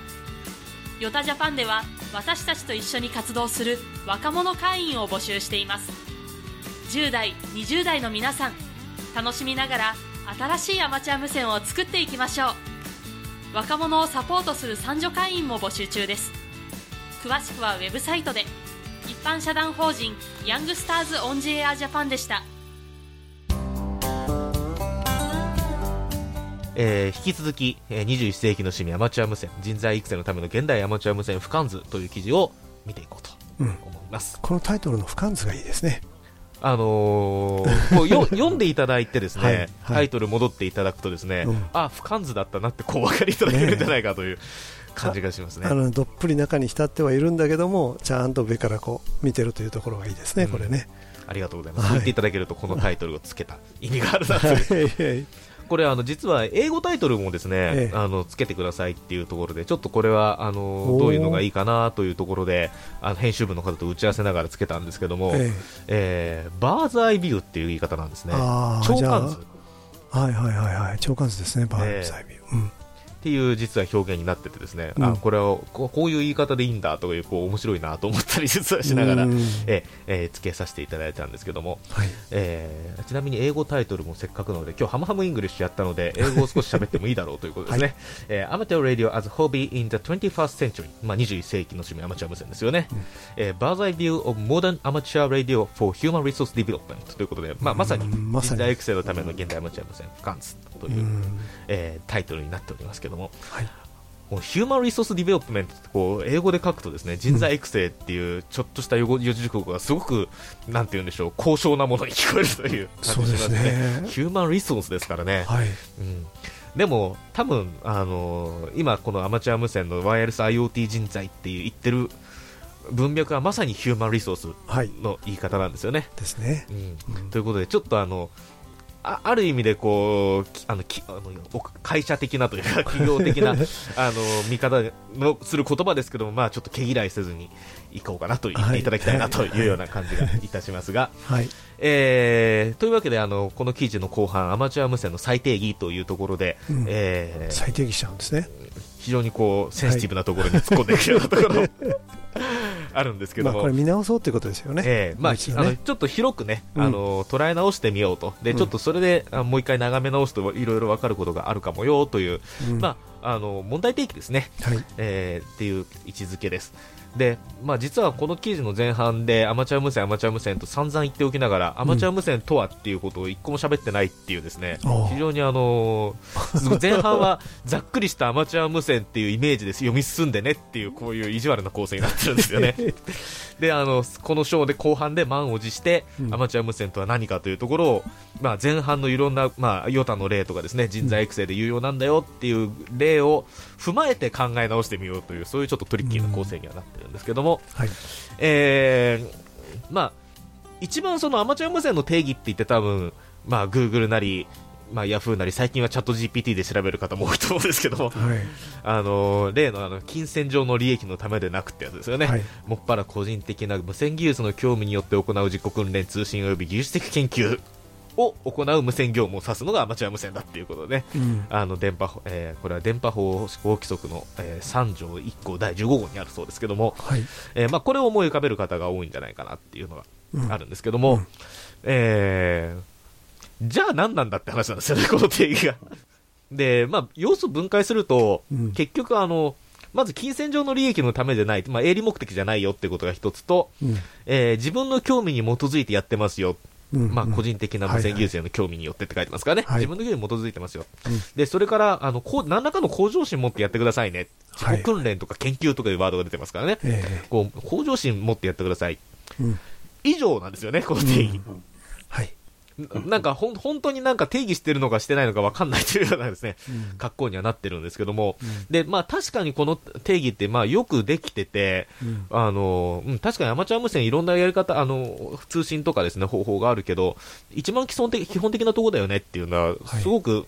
ヨタジャパンでは私たちと一緒に活動する若者会員を募集しています10代20代の皆さん楽しみながら新しいアマチュア無線を作っていきましょう若者をサポートする参助会員も募集中です詳しくはウェブサイトで一般社団法人ヤングスターズオンジエアジャパンでしたえー引き続き、えー21世紀の趣味アマチュア無線、人材育成のための現代アマチュア無線俯瞰図という記事を見ていこうとうん。思います。このタイトルの俯瞰図がいいですね。あのーこうよ 読んでいただいてですね、はいはい。タイトル戻っていただくとですね、うん。あ、俯瞰図だったなってこうお分かりいただけるんじゃないかという感じがしますね。あのどっぷり中に浸ってはいるんだけども、ちゃんと上からこう見てるというところがいいですね、うん。これね。ありがとうございます。はい言っていただけるとこのタイトルをつけた意味があるなとこれあの実は英語タイトルもですね、ええ。あのつけてくださいっていうところでちょっとこれはあのどういうのがいいかなというところであの編集部の方と打ち合わせながらつけたんですけども、ええ。ーバーズアイビューっていう言い方なんですね。長官図。はいはいはいはい、鳥瞰図ですね、 Bird's Eye View。うんていう実は表現になっててですね、うん。あこれをこうこういう言い方でいいんだとかいうこう面白いなと思ったり実はしながら、うん。ええーつけさせていただいたんですけども、はい。えーちなみに英語タイトルもせっかくなので今日ハムハムイングリッシュやったので英語を少し喋ってもいいだろうということですね、えー Amateur Radio as Hobby in the 21st Century、まあ、21世紀の趣味アマチュア無線ですよね、えー、Bird's Eye View of Modern Amateur Radio for Human Resource Development ということで、まあ、まさにうんまさに。人材育成のための現代アマチュア無線鳥瞰図という、うん。えータイトルになっておりますけども、はい。 Human Resource Development ってこう英語で書くとですね人材育成っていうちょっとした四字熟語がすごくなんて言うんでしょう高尚なものに聞こえるという感じがしますね。そうですね。 Human Resource ですからね、はい。うん、でも多分あの今このアマチュア無線のワイヤレス IoT 人材っていう言ってる文脈はまさに Human Resource はい。の言い方なんですよね、ですね。うん。うん。ということでちょっとあのあある意味でこうきあのきあのお会社的なというか 企業的なあの見方のする言葉ですけども、まあ、ちょっと毛嫌いせずにいこうかなと言っていただきたいなというような感じがいたしますが、はい。えーというわけであのこの記事の後半アマチュア無線の再定義というところで、うんえー最定義しちゃうんですね。非常にこうセンシティブなところに突っ込んでいくようなところ、あるんですけども、まあこれ見直そうということですよね。ええ。まあね。あのちょっと広くね、うん。あの捉え直してみようと。で、うん。ちょっとそれであもう一回眺め直すといろいろ分かることがあるかもよという、うん。まあ、あの問題提起ですね、はい。えーっていう位置づけです。で、まあ、実はこの記事の前半でアマチュア無線、アマチュア無線と散々言っておきながら、アマチュア無線とはっていうことを一個も喋ってないっていうですね、おう非常にあのー 前半はざっくりしたアマチュア無線っていうイメージで読み進んでねっていうこういう意地悪な構成になってるんですよね。であのこの章で後半で満を持して、うん。アマチュア無線とは何かというところを、まあ、前半のいろんな、まあ、ヨタの例とかですね人材育成で有用なんだよっていう例を踏まえて考え直してみようというそういうちょっとトリッキーな構成にはなってるんですけども、はい。えーまあ、一番そのアマチュア無線の定義って言って多分、まあ、Google なり、まあ、Yahoo なり最近はチャット GPT で調べる方も多いと思うんですけども、はい。あの例のあの金銭上の利益のためでなくってやつですよね、はい。もっぱら個人的な無線技術の興味によって行う実行訓練、通信及び技術的研究を行う無線業務を指すのがアマチュア無線だっていうことで、ね。うん。あの電波法えーこれは電波法施行規則の、えー3条1項第15号にあるそうですけども、はい。えーまあ、これを思い浮かべる方が多いんじゃないかなっていうのがうん。あるんですけども、うん。えーじゃあ何なんだって話なんですよね、この定義が。で、まあ、要素分解すると、うん。結局あの、まず金銭上の利益のためじゃない、まあ、営利目的じゃないよってことが一つと、うん。えー自分の興味に基づいてやってますよ、うんまあ、個人的な無線技術への興味によってって書いてますからね、はい。自分の興味に基づいてますよ、うん。でそれからあのこう何らかの向上心持ってやってくださいね、はい。自己訓練とか研究とかいうワードが出てますからね、えこう向上心持ってやってください、えうん。以上なんですよね、この定義。はいななんかほん本当になんか定義してるのかしてないのか分かんないというようなですね、うん。格好にはなってるんですけども、うん。でまあ、確かにこの定義ってまあよくできてて、うん。あのうん、確かにアマチュア無線いろんなやり方、あの通信とかですね方法があるけど、一番基礎的基本的なところだよねっていうのは、はい。すごく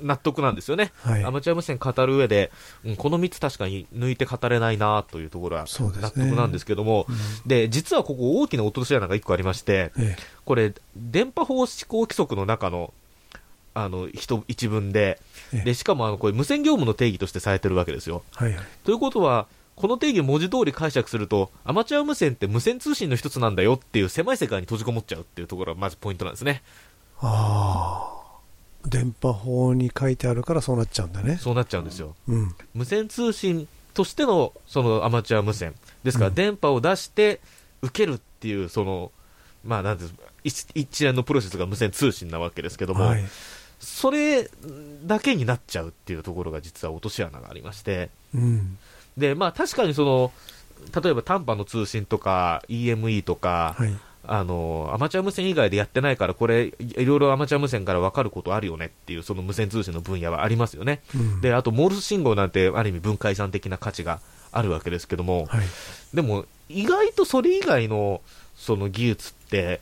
納得なんですよね、はい。アマチュア無線語る上で、うん、この3つ確かに抜いて語れないなというところは納得なんですけども、うん。で実はここ大きな落とし穴が1個ありまして、えこれ、電波法施行規則の中のあの一一文でええ。で、しかもあのこれ無線業務の定義としてされてるわけですよ。えはいはい。ということは、この定義を文字通り解釈すると、アマチュア無線って無線通信の一つなんだよっていう狭い世界に閉じこもっちゃうっていうところがまずポイントなんですね。ああ電波法に書いてあるからそうなっちゃうんだね。そうなっちゃうんですよ。うん。無線通信としてのそのアマチュア無線。ですから、うん。電波を出して受けるっていう、その、まあなんですか一一連のプロセスが無線通信なわけですけども、はい。それだけになっちゃうっていうところが実は落とし穴がありまして、うん。で、まあ確かにその、例えば短波の通信とか EME とか、はいあの、アマチュア無線以外でやってないから、これ、いいろいろアマチュア無線から分かることあるよねっていう、その無線通信の分野はありますよね。うんで、あと、モールス信号なんて、ある意味文化遺産的な価値があるわけですけども、はいでも、意外とそれ以外の、その技術って、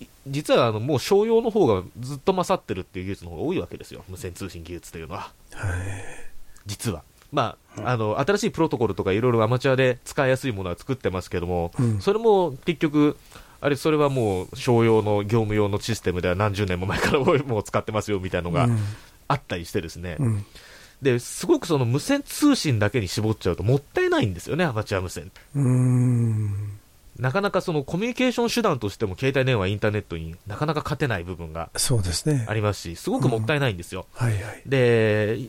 い実はあのもう商用の方がずっと勝ってるっていう技術の方が多いわけですよ、無線通信技術というのは。はい実は。まあ、あの、新しいプロトコルとかいろいろアマチュアで使いやすいものは作ってますけども、うんそれも結局、あれ、それはもう商用の業務用のシステムでは何十年も前からもう使ってますよみたいなのがうんあったりしてですね。うんで、すごくその無線通信だけに絞っちゃうともったいないんですよね、アマチュア無線。なかなかそのコミュニケーション手段としても携帯電話、インターネットになかなか勝てない部分がそうですねありますし、すごくもったいないんですよ。はいはいで、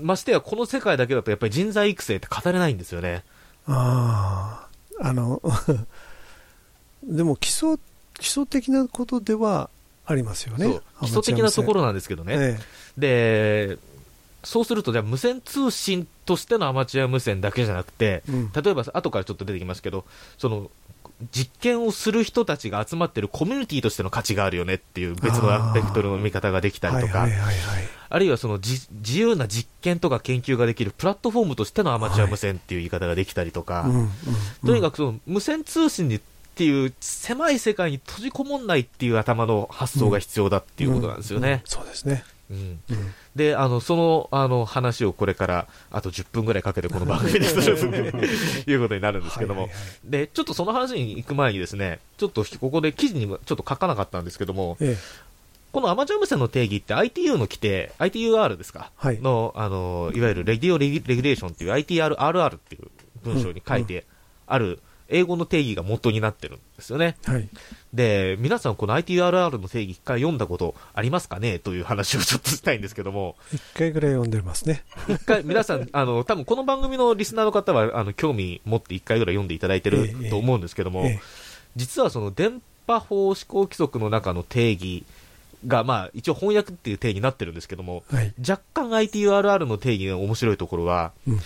ましてやこの世界だけだとやっぱり人材育成って語れないんですよね。あああのでも基礎基礎的なことではありますよね。基礎的なところなんですけどね。えで、そうすると、じゃあ無線通信としてのアマチュア無線だけじゃなくて、えうん。例えば後からちょっと出てきますけど、その実験をする人たちが集まってるコミュニティとしての価値があるよねっていう別のアベクトルの見方ができたりとか、あるいはそのじ自由な実験とか研究ができるプラットフォームとしてのアマチュア無線っていう言い方ができたりとか、とにかくその無線通信にっていう狭い世界に閉じこもんないっていう頭の発想が必要だっていうことなんですよね。うんうんそうですね。うん。うん。で、あの、その、あの、話をこれから、あと10分ぐらいかけてこの番組ですると いうことになるんですけども、はいはいはい。で、ちょっとその話に行く前にですね、ちょっとここで記事にもちょっと書かなかったんですけども、えこのアマチュア無線の定義って ITU の規定、ITUR ですか、はい。の、あの、いわゆるレディオレギレギュレーションっていう ITRRR っていう文章に書いてある英語の定義が元になってるんですよね。えはい。で、皆さんこの ITRR の定義一回読んだことありますかね？という話をちょっとしたいんですけども、一回ぐらい読んでますね。一回、皆さん、あの、多分この番組のリスナーの方は、あの、興味持って一回ぐらい読んでいただいてるええと思うんですけども、ええ。実はその電波法施行規則の中の定義が、まあ、一応翻訳っていう定義になってるんですけども、はい。若干 ITURR の定義の面白いところは、うん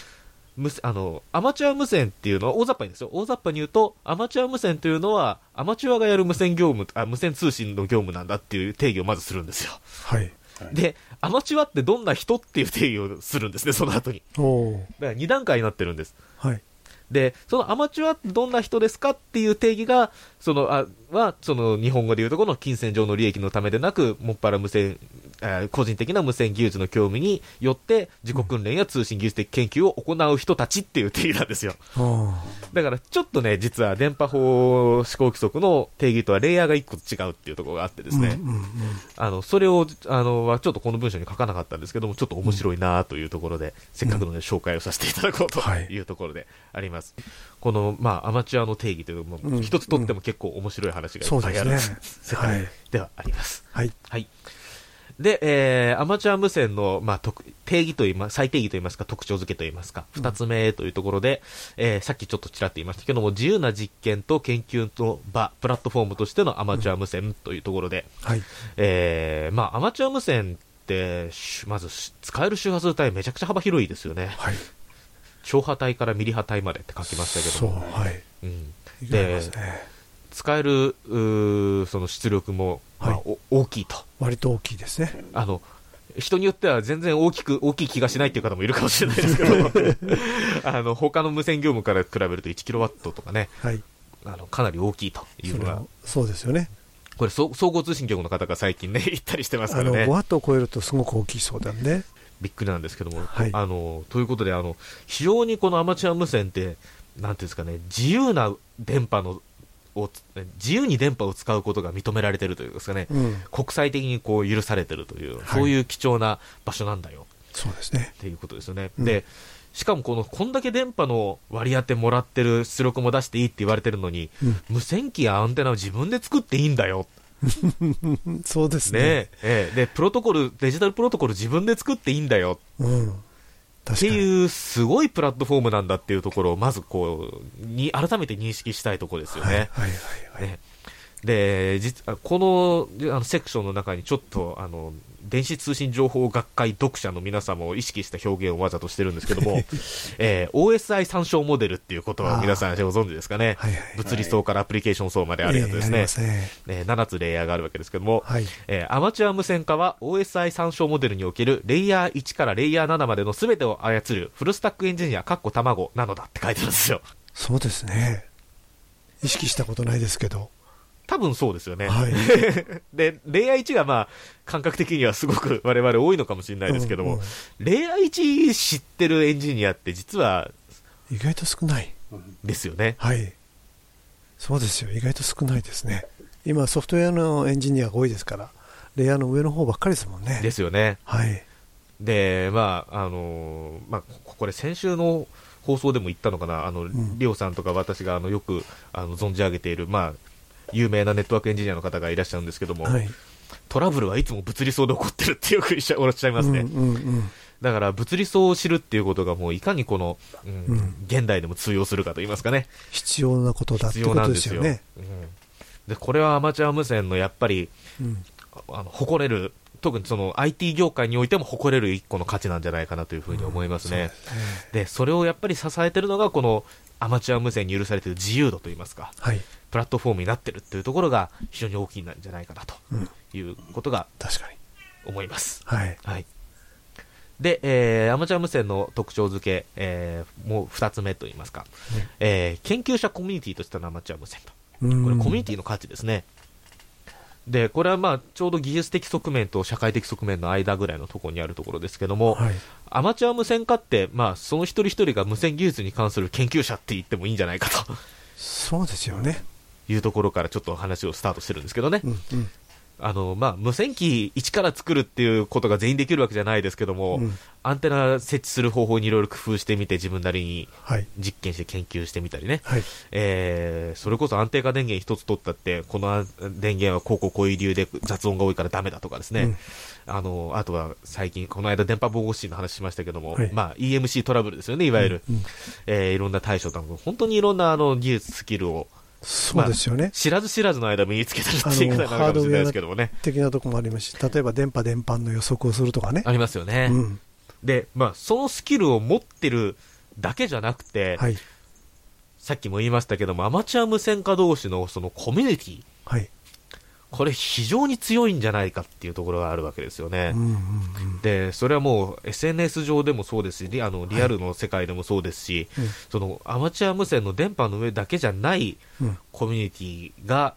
無あの、アマチュア無線っていうのは大雑把にですよ。大雑把に言うと、アマチュア無線というのは、アマチュアがやる無線業務、あ、無線通信の業務なんだっていう定義をまずするんですよ。はい。で、アマチュアってどんな人っていう定義をするんですね、その後に。おおだから2段階になってるんです。はい。で、そのアマチュアってどんな人ですかっていう定義が、その、あは、その日本語でいうところの金銭上の利益のためでなく、もっぱら無線、あ個人的な無線技術の興味によって、自己訓練や通信技術的研究を行う人たちっていう定義なんですよ。あだから、ちょっとね、実は電波法思考規則の定義とはレイヤーが一個違うっていうところがあってですね、うんうんうんあの、それを、あの、はちょっとこの文章に書かなかったんですけども、ちょっと面白いなというところで、せっかくので紹介をさせていただこうとはいいうところであります。この、まあ、アマチュアの定義というのも、うん一つとっても結構面白い話がいっぱいある、ね世界ではあります。はい。はい。で、えー、アマチュア無線の、まあ、特定義といいます、再定義といいますか、特徴付けといいますか、二つ目というところで、えーさっきちょっとちらっと言いましたけども、自由な実験と研究の場、プラットフォームとしてのアマチュア無線というところで、はい。えー、まあ、アマチュア無線って、しまずし使える周波数帯めちゃくちゃ幅広いですよね。はい。超波帯からミリ波帯までって書きましたけそう、ども。はい。うん、いけますね。使える、うーその出力も、まあはいお大きいと。割と大きいですね。あの、人によっては全然大きく、大きい気がしないっていう方もいるかもしれないですけど、あの、他の無線業務から比べると 1kW とかね、はい。あの、かなり大きいというのがそうですよね。これ、総総合通信局の方が最近ね、言ったりしてますからね5。ワットを超えるとすごく大きいそうなんで。びっくりなんですけども、はいあのということであの、非常にこのアマチュア無線って、なんていうんですかね、自由な電波のを自由に電波を使うことが認められてるというかですかね、うん。国際的にこう許されてるという、はいそういう貴重な場所なんだよそうですね。っていうことですよね。うんでしかもこのこんだけ電波の割り当てもらってる出力も出していいって言われてるのに、うん無線機やアンテナを自分で作っていいんだよ そうですね。ねええでプロトコルデジタルプロトコル自分で作っていいんだようん。って。いうすごいプラットフォームなんだっていうところをまずこうに改めて認識したいところですよね。はいはいはいはい。ねで実はこのあのセクションの中にちょっとあの電子通信情報学会読者の皆様を意識した表現をわざとしてるんですけども、えー OSI 参照モデルっていう言葉を皆さんご存知ですかね、はいはい物理層からアプリケーション層まであるやつですねええありま。すね。ね7つレイヤーがあるわけですけども、はい。えーアマチュア無線家は OSI 参照モデルにおけるレイヤー1からレイヤー7までの全てを操るフルスタックエンジニア、かっこ卵なのだって書いてるんですよ。そうですね。意識したことないですけど。多分そうですよね。はい。で、レイヤー1がまあ、感覚的にはすごく 我々多いのかもしれないですけども、うんうんレイヤー1知ってるエンジニアって実は意外と少ない。ですよね。はい。そうですよ。意外と少ないですね。今、ソフトウェアのエンジニアが多いですから、レイヤーの上の方ばっかりですもんね。ですよね。はい。で、まあ、あのーまあ、ここれ先週の放送でも言ったのかな、あの、んリオさんとか私があのよくあの存じ上げている、まあ、有名なネットワークエンジニアの方がいらっしゃるんですけども、はい。トラブルはいつも物理層で起こってるってよくおっしゃいますね。うんうんうん。だから物理層を知るっていうことがもういかにこの、うんうん現代でも通用するかと言いますかね。必要なことだってことでなんですすよ。よね。うんで、これはアマチュア無線のやっぱり、うん。あの誇れる、特にその IT 業界においても誇れる一個の価値なんじゃないかなというふうに思いますね。そうですねで、それをやっぱり支えてるのがこのアマチュア無線に許されている自由度といいますか、はい。プラットフォームになってるっていうところが非常に大きいんじゃないかなとうん。いうことが確かに。思います。はい。はい。で、えー、アマチュア無線の特徴付け、えー、もう二つ目といいますか、えー、研究者コミュニティとしてのアマチュア無線と。うんこれコミュニティの価値ですね。で、これはまあ、ちょうど技術的側面と社会的側面の間ぐらいのところにあるところですけども、はい。アマチュア無線化って、まあ、その一人一人が無線技術に関する研究者って言ってもいいんじゃないかとそうですよね。いうところからちょっと話をスタートしてるんですけどね。うんうん。あの、まあ、無線機一から作るっていうことが全員できるわけじゃないですけども、うんアンテナ設置する方法にいろいろ工夫してみて自分なりにはい。実験して研究してみたりね。はい。えーそれこそ安定化電源一つ取ったって、この電源はこうこうこういう理由で雑音が多いからダメだとかですね。うんあの、あとは最近、この間電波防護士の話しましたけども、はいまあ EMC トラブルですよね、いわゆる。うんうんえーいろんな対処とか、本当にいろんなあの技術、スキルを、そうですよね。知らず知らずの間身につけてるっていう方になるかもしれないですけどもね。的なとこもありますし、例えば電波伝播の予測をするとかね。ありますよね。うん。で、まあ、そのスキルを持ってるだけじゃなくて、はい。さっきも言いましたけども、アマチュア無線化同士のそのコミュニティ、はい。これ非常に強いんじゃないかっていうところがあるわけですよね。うんうんうん。で、それはもう SNS 上でもそうですし、リあのリアルの世界でもそうですし、うんそのアマチュア無線の電波の上だけじゃないうんコミュニティが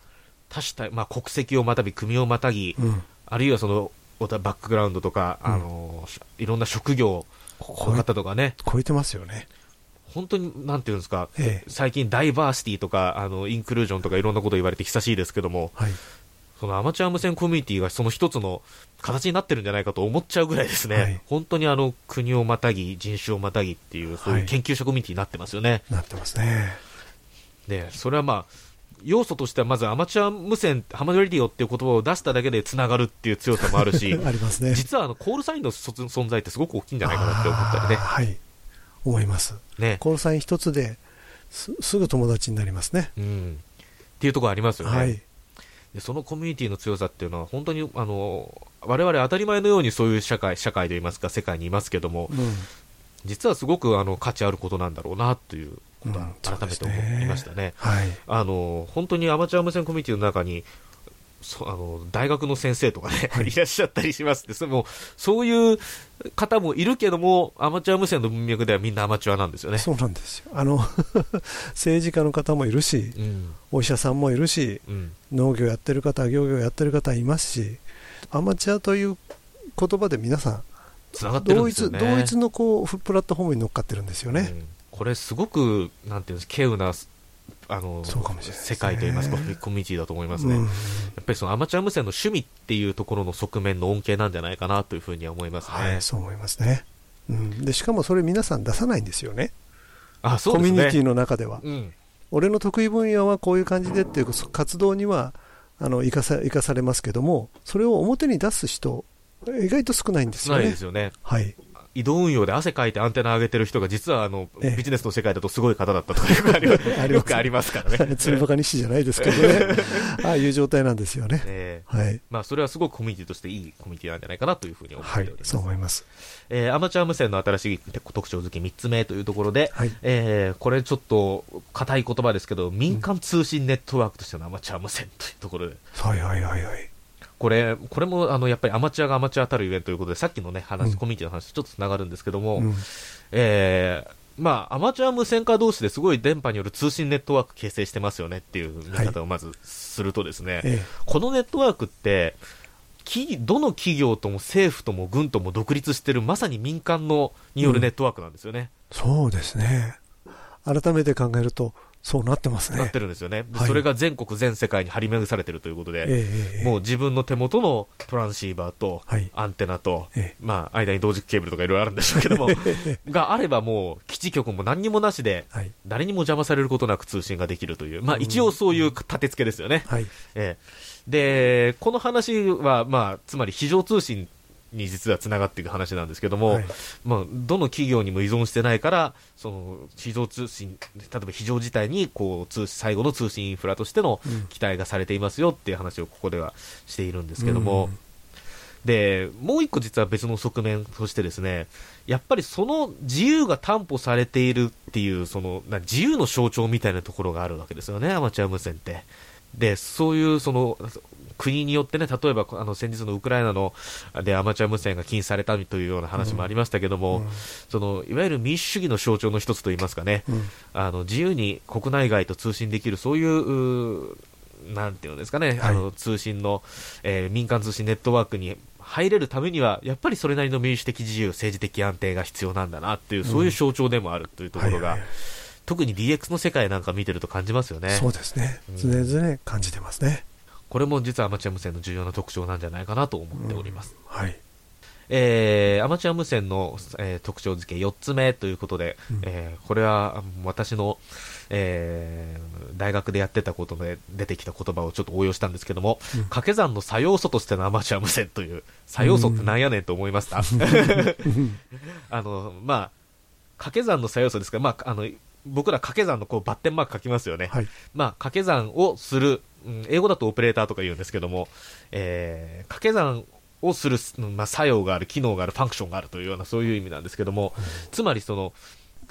多種多まあ、国籍をまたぎ、国をまたぎ、うん。あるいはそのバックグラウンドとか、うんあのいろんな職業の方とかね、超えてますよね。本当になんていうんですか、ええ。最近ダイバーシティとかあのインクルージョンとかいろんなこと言われて久しいですけども、はい。そのアマチュア無線コミュニティがその一つの形になってるんじゃないかと思っちゃうぐらいですね、はい本当にあの国をまたぎ、人種をまたぎっていう、そういうはい研究者コミュニティになってますよね。なってますね。で、それはまあ、要素としてはまずアマチュア無線、ハマドレディオっていう言葉を出しただけでつながるっていう強さもあるし、ありますね。実はあのコールサインのそ存在ってすごく大きいんじゃないかなって思ったりね。はい。思います。ね。コールサイン一つですすぐ友達になりますね。うん。っていうところありますよね。はい。でそのコミュニティの強さっていうのは本当にあの我々当たり前のようにそういう社会社会といいますか世界にいますけども、うん。実はすごくあの価値あることなんだろうなということはうん改めて思いましたね。はい。あの本当にアマチュア無線コミュニティの中にそあの大学の先生とかね、はいい、らっしゃったりしますってそれもそういう方もいるけどもアマチュア無線の文脈ではみんなアマチュアなんですよね。そうなんですよ。あの、政治家の方もいるし、うんお医者さんもいるし、うん農業やってる方、漁業やってる方いますし、アマチュアという言葉で皆さつながっん、同一、てるんですよね。同一のこう、プラットフォームに乗っかってるんですよね。うんこれすごくなんていうんです稀有なあの世界といいますかコミュニティだと思いますね。うんやっぱりそのアマチュア無線の趣味っていうところの側面の恩恵なんじゃないかなというふうには思いますね。はい、そう思いますね。うん、でしかもそれ皆さん出さないんですよね。あ、そうですね。コミュニティの中では。うん。俺の得意分野はこういう感じでっていう活動にはあの生かさ生かされますけども、それを表に出す人、意外と少ないんですよね少ないです。よね。はい。移動運用で汗かいてアンテナ上げてる人が実はあの、ええビジネスの世界だとすごい方だったとかよくありますありますよくありますからね。つるばかにしじゃないですけどね。ああいう状態なんですよね。ええはい。まあ、それはすごくコミュニティとしていいコミュニティなんじゃないかなというふうに思っておはいりま。す。そう思います。えーアマチュア無線の新しい特徴付け3つ目というところで、はいえーこれちょっと硬い言葉ですけど、民間通信ネットワークとしてのアマチュア無線というところで、はいはいはいはい。これ、これもあのやっぱりアマチュアがアマチュアたるゆえんということで、さっきのね、話、うん。コミュニティの話とちょっとつながるんですけども、うん。えーまあ、アマチュア無線化同士ですごい電波による通信ネットワーク形成してますよねっていう見方をまずするとですね、えこのネットワークって、きどの企業とも政府とも軍とも独立してるまさに民間のによるネットワークなんですよね。え、そうですね。改めて考えると、そうなってますね。なってるんですよね、ではいそれが全国全世界に張り巡されてるということで、ええええええもう自分の手元のトランシーバーとはいアンテナと、ええまあ、間に同時ケーブルとかいろいろあるんでしょうけども、があればもう基地局も何にもなしで、はい。誰にも邪魔されることなく通信ができるという、まあ、一応そういう立て付けですよね。はい。ええで、この話は、まあ、つまり非常通信に実はつながっていく話なんですけども、はい。まあ、どの企業にも依存してないから、その非常通信、例えば非常事態にこう通最後の通信インフラとしてのうん。期待がされていますよっていう話をここではしているんですけども、うん。でもう一個実は別の側面としてですね、やっぱりその自由が担保されているっていう、そのな自由の象徴みたいなところがあるわけですよね、アマチュア無線って。で、そういうその国によってね、例えばあの先日のウクライナのでアマチュア無線が禁止されたというような話もありましたけども、うん。そのいわゆる民主主義の象徴の一つといいますかね、うん。あの自由に国内外と通信できる、そういうなんていうんですかね、はい。あの通信の、えー民間通信ネットワークに入れるためには、やっぱりそれなりの民主的自由、政治的安定が必要なんだなっていう、そういう象徴でもあるというところが、特に DX の世界なんか見てると感じますよね。そうですね。うん。常々感じてますね。これも実はアマチュア無線の重要な特徴なんじゃないかなと思っております。はい。えーアマチュア無線の、えー特徴付け4つ目ということで、うん。えーこれはあ私の、えー大学でやってたことで出てきた言葉をちょっと応用したんですけども、うん。掛け算の作用素としてのアマチュア無線という、作用素ってなんやねんと思いました、あの、まあ、掛け算の作用素ですから、まあ、あの、僕ら掛け算のこうバッテンマーク書きますよね。はい。まあ、掛け算をする、うん英語だとオペレーターとか言うんですけども、えー掛け算をする、うんまあ、作用がある、機能がある、ファンクションがあるというような、そういう意味なんですけども、つまりその、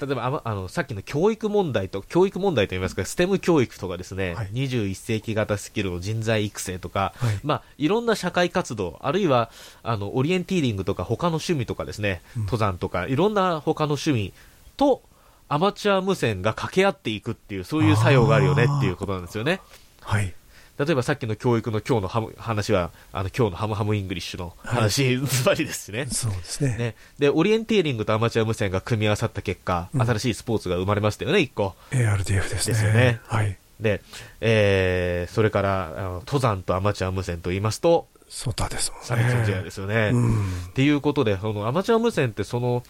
例えばあのさっきの教育問題と教育問題といいますかステム教育とかですね、はい21世紀型スキルの人材育成とか、はいまあ、いろんな社会活動あるいはあのオリエンティーリングとか他の趣味とかですね、登山とかいろんな他の趣味とアマチュア無線が掛け合っていくっていうそういう作用があるよねっていうことなんですよね。はい。例えばさっきの教育の今日のハム話はあの今日のハムハムイングリッシュの話、ズバリですしね。そうですね。ね、でオリエンティーリングとアマチュア無線が組み合わさった結果、うん新しいスポーツが生まれましたよね、1個。ARDF ですね。ですよねはい。で、えーそれからあの登山とアマチュア無線と言いますと、ソタですもんね。差別の時代ですよね。うん。っていうことで、そのアマチュア無線ってその、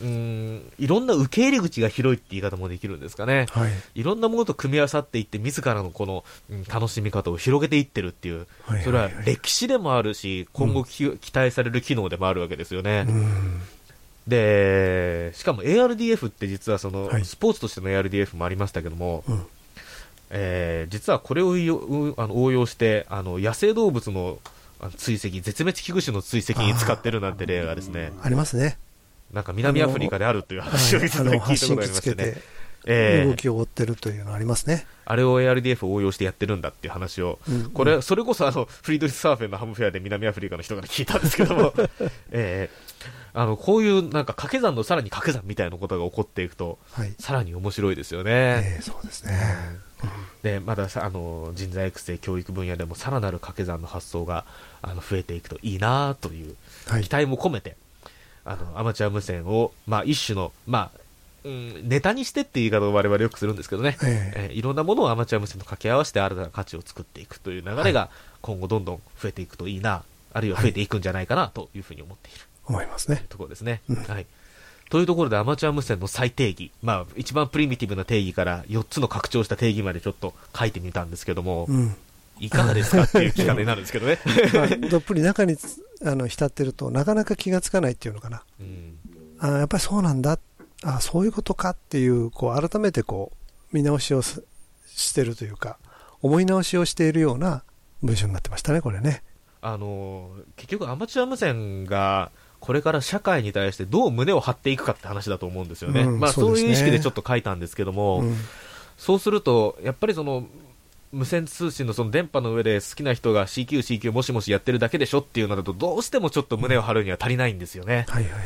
うーん、いろんな受け入れ口が広いって言い方もできるんですかね。はい。いろんなものと組み合わさっていって、自らのこの、うん楽しみ方を広げていってるっていう、はいそれは歴史でもあるし、今後き期待される機能でもあるわけですよね。うん。で、しかも ARDF って実はその、はいスポーツとしての ARDF もありましたけども、うん。えー実はこれをあの応用して、あの野生動物の追跡、絶滅危惧種の追跡に使ってるなんて例がですね、ありますね。なんか南アフリカであるという話をはいいただい聞いたことがありましてねて。、えー動きを追ってるというのありますね。あれを ARDF を応用してやってるんだっていう話を、うんこれ、それこそあの、フリードリス・サーフェンのハムフェアで南アフリカの人から聞いたんですけども、えーあの、こういうなんか掛け算のさらに掛け算みたいなことが起こっていくと、はい。さらに面白いですよね。ええそうですね。で、まださ、あの、人材育成教育分野でもさらなる掛け算の発想が、あの、増えていくといいなというはい期。待も込めて、あの、アマチュア無線を、まあ、一種の、まあ、うん、ネタにしてって言い方を我々よくするんですけどね、えええーいろんなものをアマチュア無線と掛け合わせて新たな価値を作っていくという流れが今後どんどん増えていくといいな、あるいは増えていくんじゃないかなというふうに思っている思いますね。ところですね。うんはい。というところでアマチュア無線の最定義、まあ一番プリミティブな定義から4つの拡張した定義までちょっと書いてみたんですけども、うん。いかがですかっていう聞き方になるんですけどね。まあどっぷり中につあの浸ってるとなかなか気がつかないっていうのかな。うんあやっぱりそうなんだ。あそういうことかっていう、こう、改めてこう、見直しをすしてるというか、思い直しをしているような文章になってましたね、これね。あのー結局アマチュア無線がこれから社会に対してどう胸を張っていくかって話だと思うんですよね。まあうんそうですねそういう意識でちょっと書いたんですけども、うんそうすると、やっぱりその、無線通信のその電波の上で好きな人が CQ、CQ もしもしやってるだけでしょっていうのだと、どうしてもちょっと胸を張るには足りないんですよね。はいはいはい。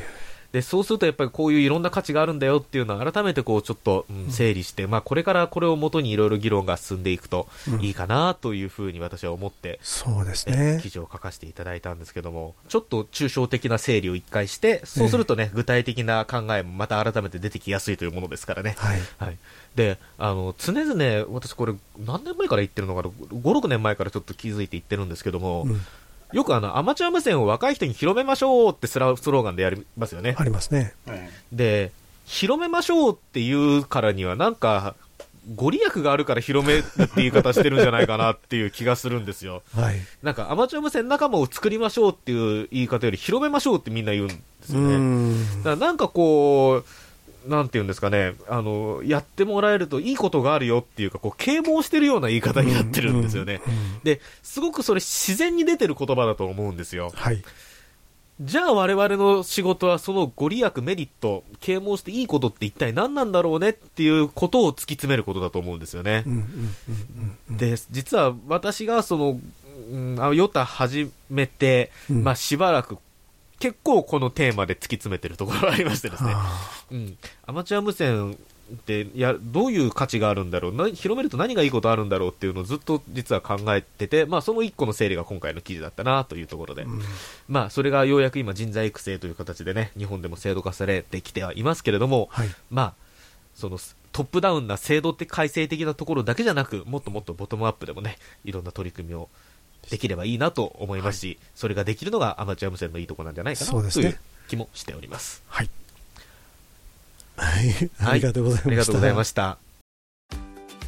で、そうするとやっぱりこういういろんな価値があるんだよっていうのを改めてこうちょっと、うん整理して、まあこれからこれをもとにいろいろ議論が進んでいくとうんいいかなというふうに私は思って、そうですえね記。事を書かせていただいたんですけども、ちょっと抽象的な整理を一回して、そうするとね、具体的な考えもまた改めて出てきやすいというものですからね。はい。はい。で、あの、常々、私これ、何年前から言ってるのかな、5、6年前からちょっと気づいて言ってるんですけども、うんよくあの、アマチュア無線を若い人に広めましょうってスラスローガンでやりますよねあ。りますね。はいで、広めましょうっていうからには、なんか、ご利益があるから広めるって言い方してるんじゃないかなっていう気がするんですよ。はい。なんか、アマチュア無線仲間を作りましょうっていう言い方より、広めましょうってみんな言うんですうよね。ん。だからなんかこう、なんていうんですかね、あの、やってもらえるといいことがあるよっていうか、こう、啓蒙してるような言い方になってるんですよね。で、すごくそれ自然に出てる言葉だと思うんですよ。はい。じゃあ我々の仕事はそのご利益、メリット、啓蒙していいことって一体何なんだろうねっていうことを突き詰めることだと思うんですよねで、実は私がその、うん、あヨタ始めて、うんまあしばらく結構このテーマで突き詰めてるところがありましてですね。あうん、アマチュア無線ってやどういう価値があるんだろう？な広めると何がいいことあるんだろうっていうのをずっと実は考えてて、まあ、その一個の整理が今回の記事だったなというところで、ーうん。まあ、それがようやく今人材育成という形でね日本でも制度化されてきてはいますけれども、はい。まあ、そのトップダウンな制度的改正的なところだけじゃなくもっともっとボトムアップでもねいろんな取り組みをできればいいなと思いますし、それができるのがアマチュア無線のいいところなんじゃないかなという気もしております。はい。はい。ありがとうございました。ありがとうございました。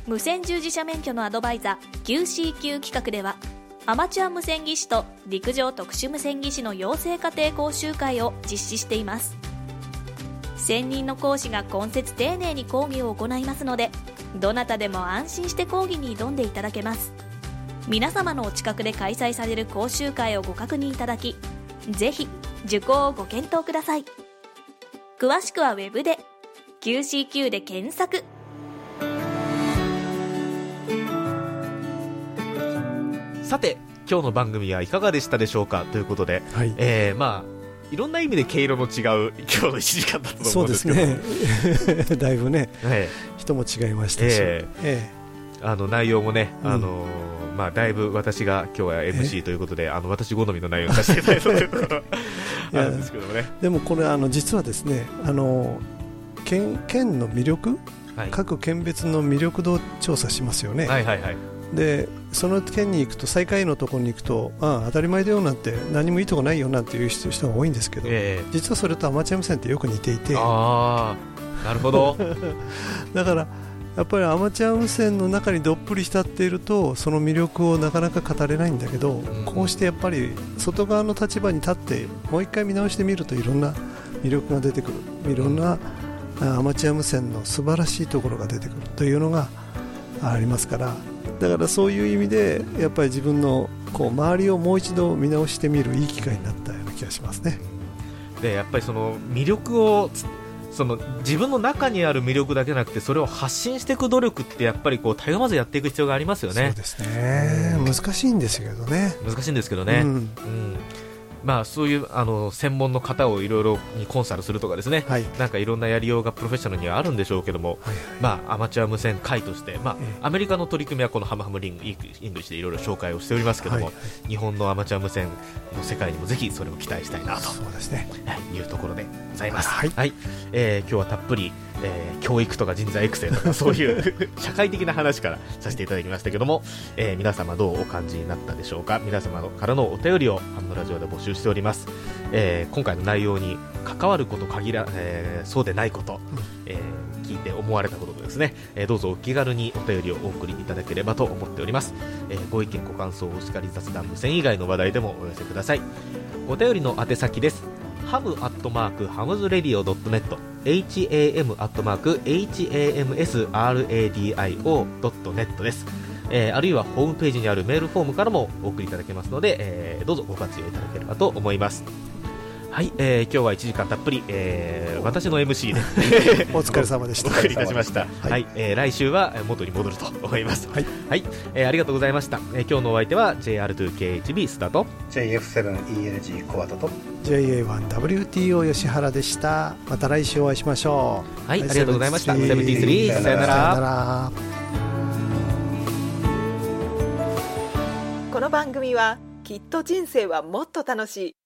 無線従事者免許のアドバイザー QCQ 企画ではアマチュア無線技師と陸上特殊無線技師の養成家庭講習会を実施しています専任の講師が今節丁寧に講義を行いますのでどなたでも安心して講義に挑んでいただけます皆様のお近くで開催される講習会をご確認いただきぜひ受講をご検討ください。詳しくはウェブで QCQ で検索。さて今日の番組はいかがでしたでしょうか？ということで、はい。えーまあいろんな意味で毛色の違う 今日の1時間だったと思そううんでですすけど。ね。だいぶねえ人も違いましたし、ええ。えあの内容もね、うんあのーまあ、だいぶ私が今日は MC ということで、あの私好みの内容をさせていただいたというところいやあるんですけどもね。えでもこれあの実はですねあの県県の魅力？はい、各県別の魅力度調査しますよね、はいはいはい。でその県に行くと最下位のところに行くとああ当たり前だよなんて何もいいとこないよなんていう人人が多いんですけど、え実はそれとアマチュア無線ってよく似ていて。あなるほど。だからやっぱりアマチュア無線の中にどっぷり浸っているとその魅力をなかなか語れないんだけど、ん。こうしてやっぱり外側の立場に立ってもう一回見直してみるといろんな魅力が出てくる。いろんなあアマチュア無線の素晴らしいところが出てくるというのがありますから。だからそういう意味でやっぱり自分のこう周りをもう一度見直してみるいい機会になったような気がしますね。でやっぱりその魅力をつその自分の中にある魅力だけじゃなくてそれを発信していく努力ってやっぱりこうたゆまずやっていく必要がありますよね。そうですね。難しいんですけどね。難しいんですけどね、うん。うんまあ、そういうあの専門の方をいろいろにコンサルするとかですね、はい。なんかいろんなやりようがプロフェッショナルにはあるんでしょうけども、はい。まあ、アマチュア無線界として、まあええ。アメリカの取り組みはこのハムハムリングイングリッシュでいろいろ紹介をしておりますけども、はい。日本のアマチュア無線の世界にもぜひそれを期待したいなとそうですねはいいうところでございます。はい。えー今日はたっぷり、えー教育とか人材育成とか そういう社会的な話からさせていただきましたけども、えー皆様どうお感じになったでしょうか？皆様からのお便りをハムのラジオで募集しております、えー今回の内容に関わること限ら、えーそうでないこと、えー聞いて思われたことですね、えーどうぞお気軽にお便りをお送りいただければと思っております、えーご意見ご感想お叱り雑談無線以外の話題でもお寄せください。お便りの宛先ですハムアットマークハムズレディオドットネット ham アットマーク hamsradio.net です、えーあるいはホームページにあるメールフォームからもお送りいただけますので、えーどうぞご活用いただければと思います。はい、えー今日は1時間たっぷり、えー私の MC で。お疲れ様でした。お送りいたしました。はい。はい、えー来週はえー元に戻ると思います。はい、えーありがとうございました。えー今日のお相手は JR2KHB スタート。JF7ELG コアタと。JA1WTO 吉原でした。また来週お会いしましょう。はいありがとうございました。73 73さよなら。さよなら。この番組はきっと人生はもっと楽しい